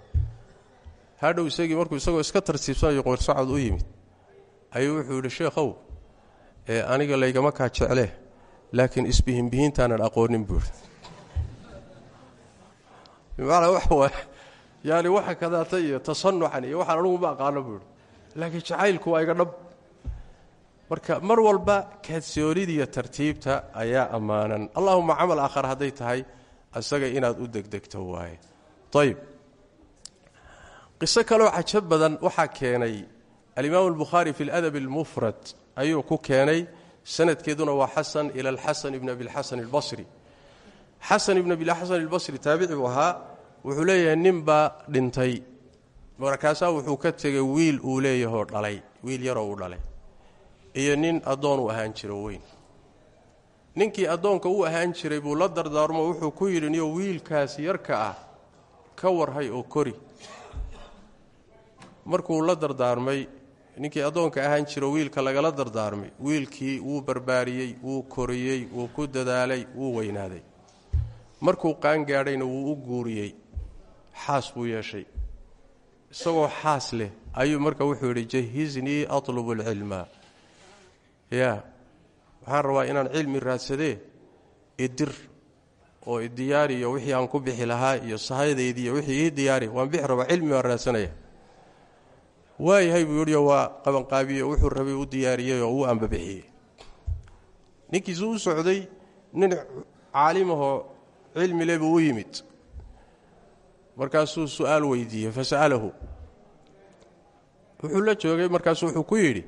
hadhow isagii markuu isagoo iska tartiibsanayo qunyar socod u yimid. Ayuu wuxuu yidhi sheekhow ee aniga laygama kaa jecle laakiin isbihinbihiintaanan aqoonin buuri bimacnaa waxa yaani waxa kadaata iyo tasanucan iyo waxaan anugu ma aqaano buuhi laakiin jacaylku waa iga dhab. Marka mar walba kaadsoonida iyo tartiibta ayaa ammaanan. Allahuma camal aakhar hadday tahay isaga inaad u degdegto waaye. Ayb qiso kaloo cajab badan waxaa keenay alimaamu albukhaari fi ladab almufrad ayuu ku keenay sanadkeeduna waa xasan ila alxasan ibn abilxasan albasri. Xasan ibn abilxasan albasri taabici buu ahaa wuxuu leeyahay nin baa dhintay. Markaasaa wuxuu ka tegay wiil uu leeyahoo dhalay wiil yaroo uu dhalay iyo nin addoon uu ahaan jiro weyn. Ninkii addoonka u ahaan jiray buu la dardaarmo wuxuu ku yidhi niyo wiilkaas yarka ah ka warhay oo kori markuu la dardaarmay ninkii addoonka ahaan jiro wiilka lagala dardaarmay wiilkii wuu barbaariyey wuu koriyey wuu ku dadaalay wuu weynaaday. Markuu qaangaadhayna wuu u guuriyey xaas buu yeeshay. Isagoo xaas leh ayuu marka wuxuu yidhi jahiznii atlubu alcilma yaa waxaan rabaa inaan cilmi raadsadee idir oo idiyaariyo wixii aan ku bixi lahaa iyo sahaydaydii iyo wixii ii diyaari waan bixi rabaa cilmi baan raadsanaya waayahay buu yidhi waa qabanqaabiye wuxuu rabay u diyaariyey oo uu ambabixiyey. Ninkiisu u socday nin caalimahoo cilmi le buu u yimid. Markaasuu su'aal weydiiyey fasa'alahu wuxuu la joogay markaasuu wuxuu ku yidhi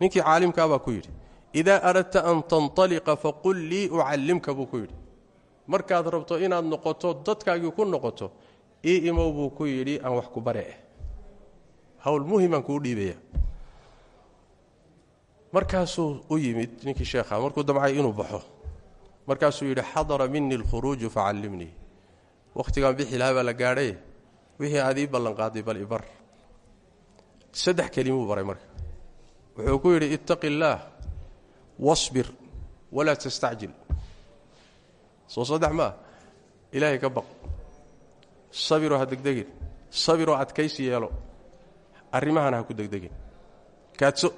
ninkii caalimkaabaa ku yidhi idaa aradta an tantaliqa faqul lii ucallimka buu ku yidhi. Markaad rabto inaad noqoto dadkaagii ku noqoto ii imow buu ku yidhi aan wax ku bare eh hawl muhimaan kuu dhiibaya. Markaasuu u yimid ninkii sheekha markuu damcay inuu baxo markaasuu yidhi xadara minii alkhuruuju facallimnii wakhtigaan bixi lahaa la gaadhay wixii aad ii ballanqaaday bal ibar. Saddex kelimuu baray marka. Wuxuu ku yidhi ittaqi wasbir walaa tastacjil. Soo saddex maa ilaahay ka baq. Sabiroo ha degdegin adkaysi yeelo arrimahana ha ku degdegin. Kaadso.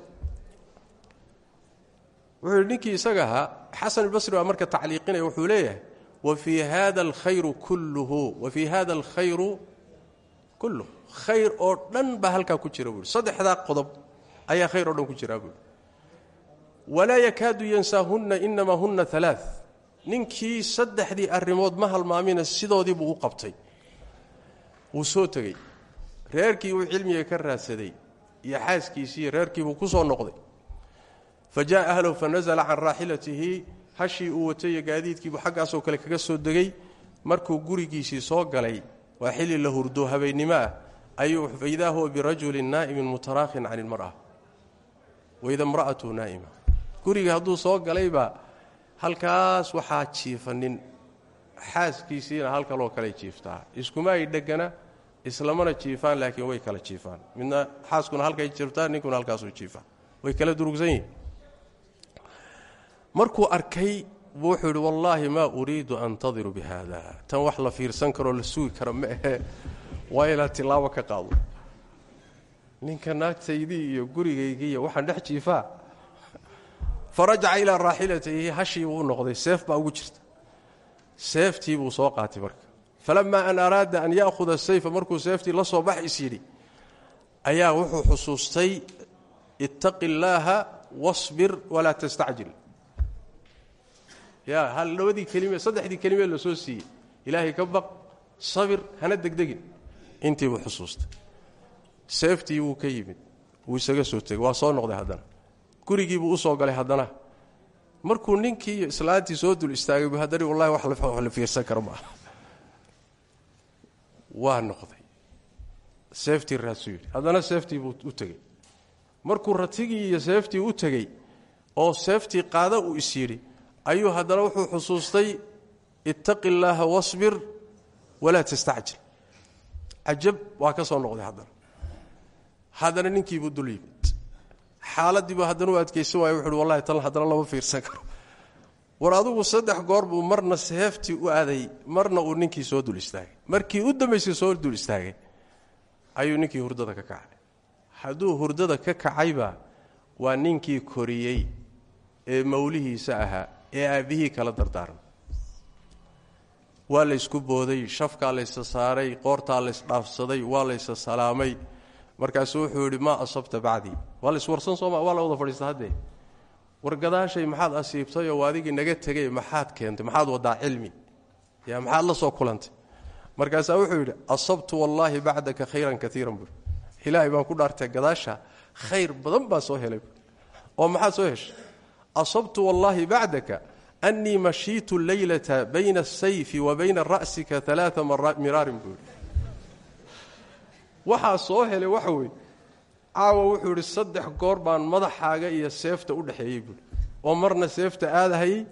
Wuxuu yidhi ninkii isaga ahaa xasan albasri baa marka tacliiqinaya wuxuu leeyahay wa fii hada alkhayru kulluhu wa hada alkhayru kulluh khayr oo dhan baa halkaa ku jira buuhi saddexdaa qodob ayaa khayr oo dhan ku jiraa buuhi walaa yakaadu yansaahunna inamaa hunna alaa ninkii saddexdii arrimood ma halmaamina sidoodii buu u qabtay. Wuu soo tegey reerkii uu cilmiga ka raadsaday iyo xaaskiisiiyo reerkiibuu ku soo noqday. Fa jaءa ahlahu fanasla can raaxilatihi hashii uu watay gaadiidkiibuu xaggaasoo kale kaga soo degay. Markuu gurigiisii soo galay waa xilli la hurdo habeennimo ah ayuu faidaa huwa naa'imin mutaraakhin can ilmar'a waida imra'atu naa'ima. Guriga hadduu soo galaybaa halkaas waxaa jiifa nin xaaskiisiina halkaloo kale jiiftaa. Iskuma ay dhegana islamana jiifaan laakiin way kala jiifaan. Midna xaaskuna halkay jiiftaa ninkuna halkaasuu jiifaa. Way kala durugsan yihiin markuu arkay wuxuu yidhi wallaahi maa uriidu antadiru bi haada tan wax la fiirsan karoo la sugi kara ma ahe waa ilaa tilaabo ka qaado. Ninka naagtaydii iyo gurigaygii iyo waxaan dhex jiifaa. Farajaca ilaa raaxilatihi hashii buu noqday seef baa ugu jirta. Seeftii buu soo qaatay marka falamaa an araada an ya'huda sayfa markuu seeftii la soo bax is yidhi ayaa wuxuu xusuustay ittaqi illaaha wasbir walaa tastacjil ya hal labadii kelime saddexdii kelimee la soo siiyey ilaahay ka baq sabir hana degdegin intii buu xusuustay seeftii wuu ka yimid wuu isaga soo tegey waa soo noqday haddana markuu ninkii islaantii soo dul istaagay bu haddani wallahi wax la fiirsan kara maaha waa noqday. Seeftii raasuu yidhi. Haddana seeftii buu u tegey. Markuu ratigii iyo seeftii u tegey oo seeftii qaada uu is yidhi ayuu haddana wuxuu xusuustay ittaqi illaaha wasbir walaa tastacjil. Cajab waa ka soo noqday haddana. Haddana ninkiibuu dul yimid. Xaaladiibu haddana u adkaysan waaya wuxuuhi wallahi tan haddana lama fiirsan karo war adugu saddex goor buu marna seeftii u aaday marna uu ninkii soo dul istaagay. Markii u dambaysay soo dul istaagay ayuu ninkii hurdada ka kacay. Hadduu hurdada ka kacayba waa ninkii koriyey ee mawlihiisa ahaa ee aabbihii kala dardaarmay. Waa laysku booday shafkaa laysa saaray qoortaa laysdhaafsaday waa laysa salaamay. Markaasuu wuxuu yidhi maa asabta bacdii waa layswarsan sooma waa la wada fadhiista haddee war gadaashay maxaad asiibtay oo adigii naga tegay maxaad keentay? Maxaad wadaa cilmi? Ya maxaad la soo kulantay? Markaasaa wuxuu yidhi asabtu wallaahi bacdaka khayran kaiiran buui ilaahay baan ku dhaartay gadaasha khayr badan baan soo helay oo maxaad soo heshay? Asabtu wallaahi bacdaka annii mashiitu leylata bayna asayfi wa bayna ra'sika alaaa miraarin buui waxaa soo helay waxa weeye caawa wuxuu idhi saddex goor baan madaxaaga iyo seefta u dhexeeyey buui oo marna seefta aadahayey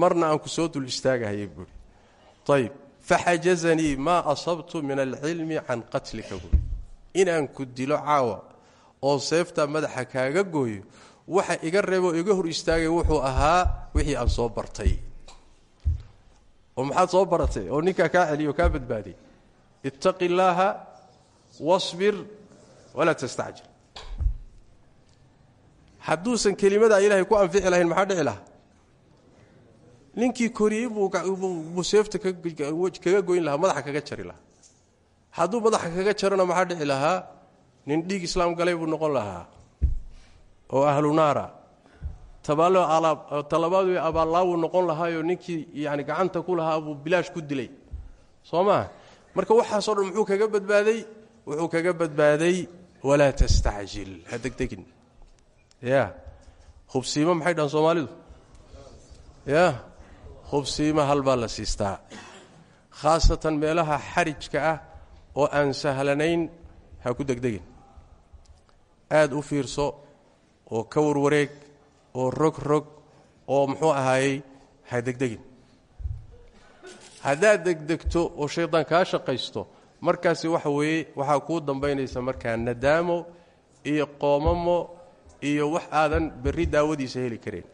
marna aan ku soo dul istaagahayay buuri ayib faxajazanii maa asabtu min alcilmi can qatlika buuri inaan ku dilo caawa oo seeftaa madaxa kaaga gooyo waxa iga reeboo iga hor istaagay wuxuu ahaa wixii aan soo bartay. Oo maxaad soo baratay? Oo ninkaa kaa celiyo kaa badbaadiyay ittaqi illaaha wasbir walaa tastacjil hadduusan kelimadaa ilaahay ku anfici lahayn maxaa dhici lahaa ninkii koriyey buu seefta kaga goyn lahaa madaxa kaga jari lahaa hadduu madaxa kaga jarona maxaa dhici lahaa nin dhiig islaam galay buu noqon lahaa oo ahlu naara talabaad wey abaalaawuu noqon lahaayoo ninkii yani gacanta ku lahaa buu bilaash ku dilay soo maa marka waxaasoo dhan muxuu kaga badbaaday wuxuu kaga badbaaday walaa tastacjil ha degdegin ya hubsiimo maxay dhahan soomaalidu ya hubsiimo halbaa la siistaa khaasatan meelaha xarijka ah oo aan sahlanayn ha ku degdegin aada u fiirso oo ka warwareeg oo rog rog oo muxuu ahaayey ha degdegin haddaad degdegto oo shaydaan kaa shaqaysto markaasi waxa weeye waxaa kuu dambaynaysa markaa nadaamo iyo qoomamo iyo wax aadan berri daawadiisa heli kareen.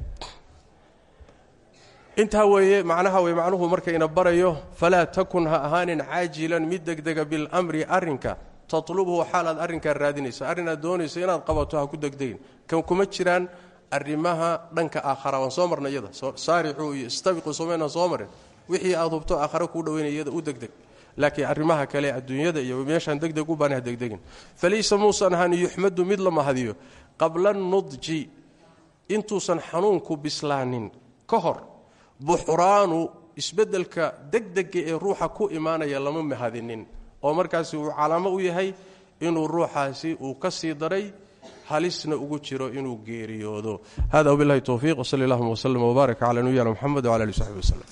Intaa weeye macnaha wey macnuhu marka ina barayo falaa takun ha ahaanin caajilan mid degdega bilmri arrinka. Tatlubhu xaalaad arrinkaa raadinaysa. Arrin aad doonayso inaad qabato ha ku degdegin. Kan kuma jiraan arrimaha dhanka aakhara. Waan soo marnay iyada. Iyo istabiqu somaynan soo marin wixii aad hubto aakhare kuu dhaweynaya u degdeg laakiin arrimaha kale adduunyada iyo meeshaan degdeg u baan ha degdegin. Falaysa muusan ahaan yuxmadu mid la mahadiyo qabla nudji intuusan xanuunku bislaanin. Ka hor buxraanu isbeddelka degdega ee ruuxa ku imaanaya lama mahadinin oo markaasi uu calaamo u yahay inuu ruuxaasi uu ka sii daray halisna ugu jiro inuu geeriyoodo. Hada wabilahi towfiiq wsali allahuma wslm wbaarak cala nabiyina mxamed wala ali saxbi waslem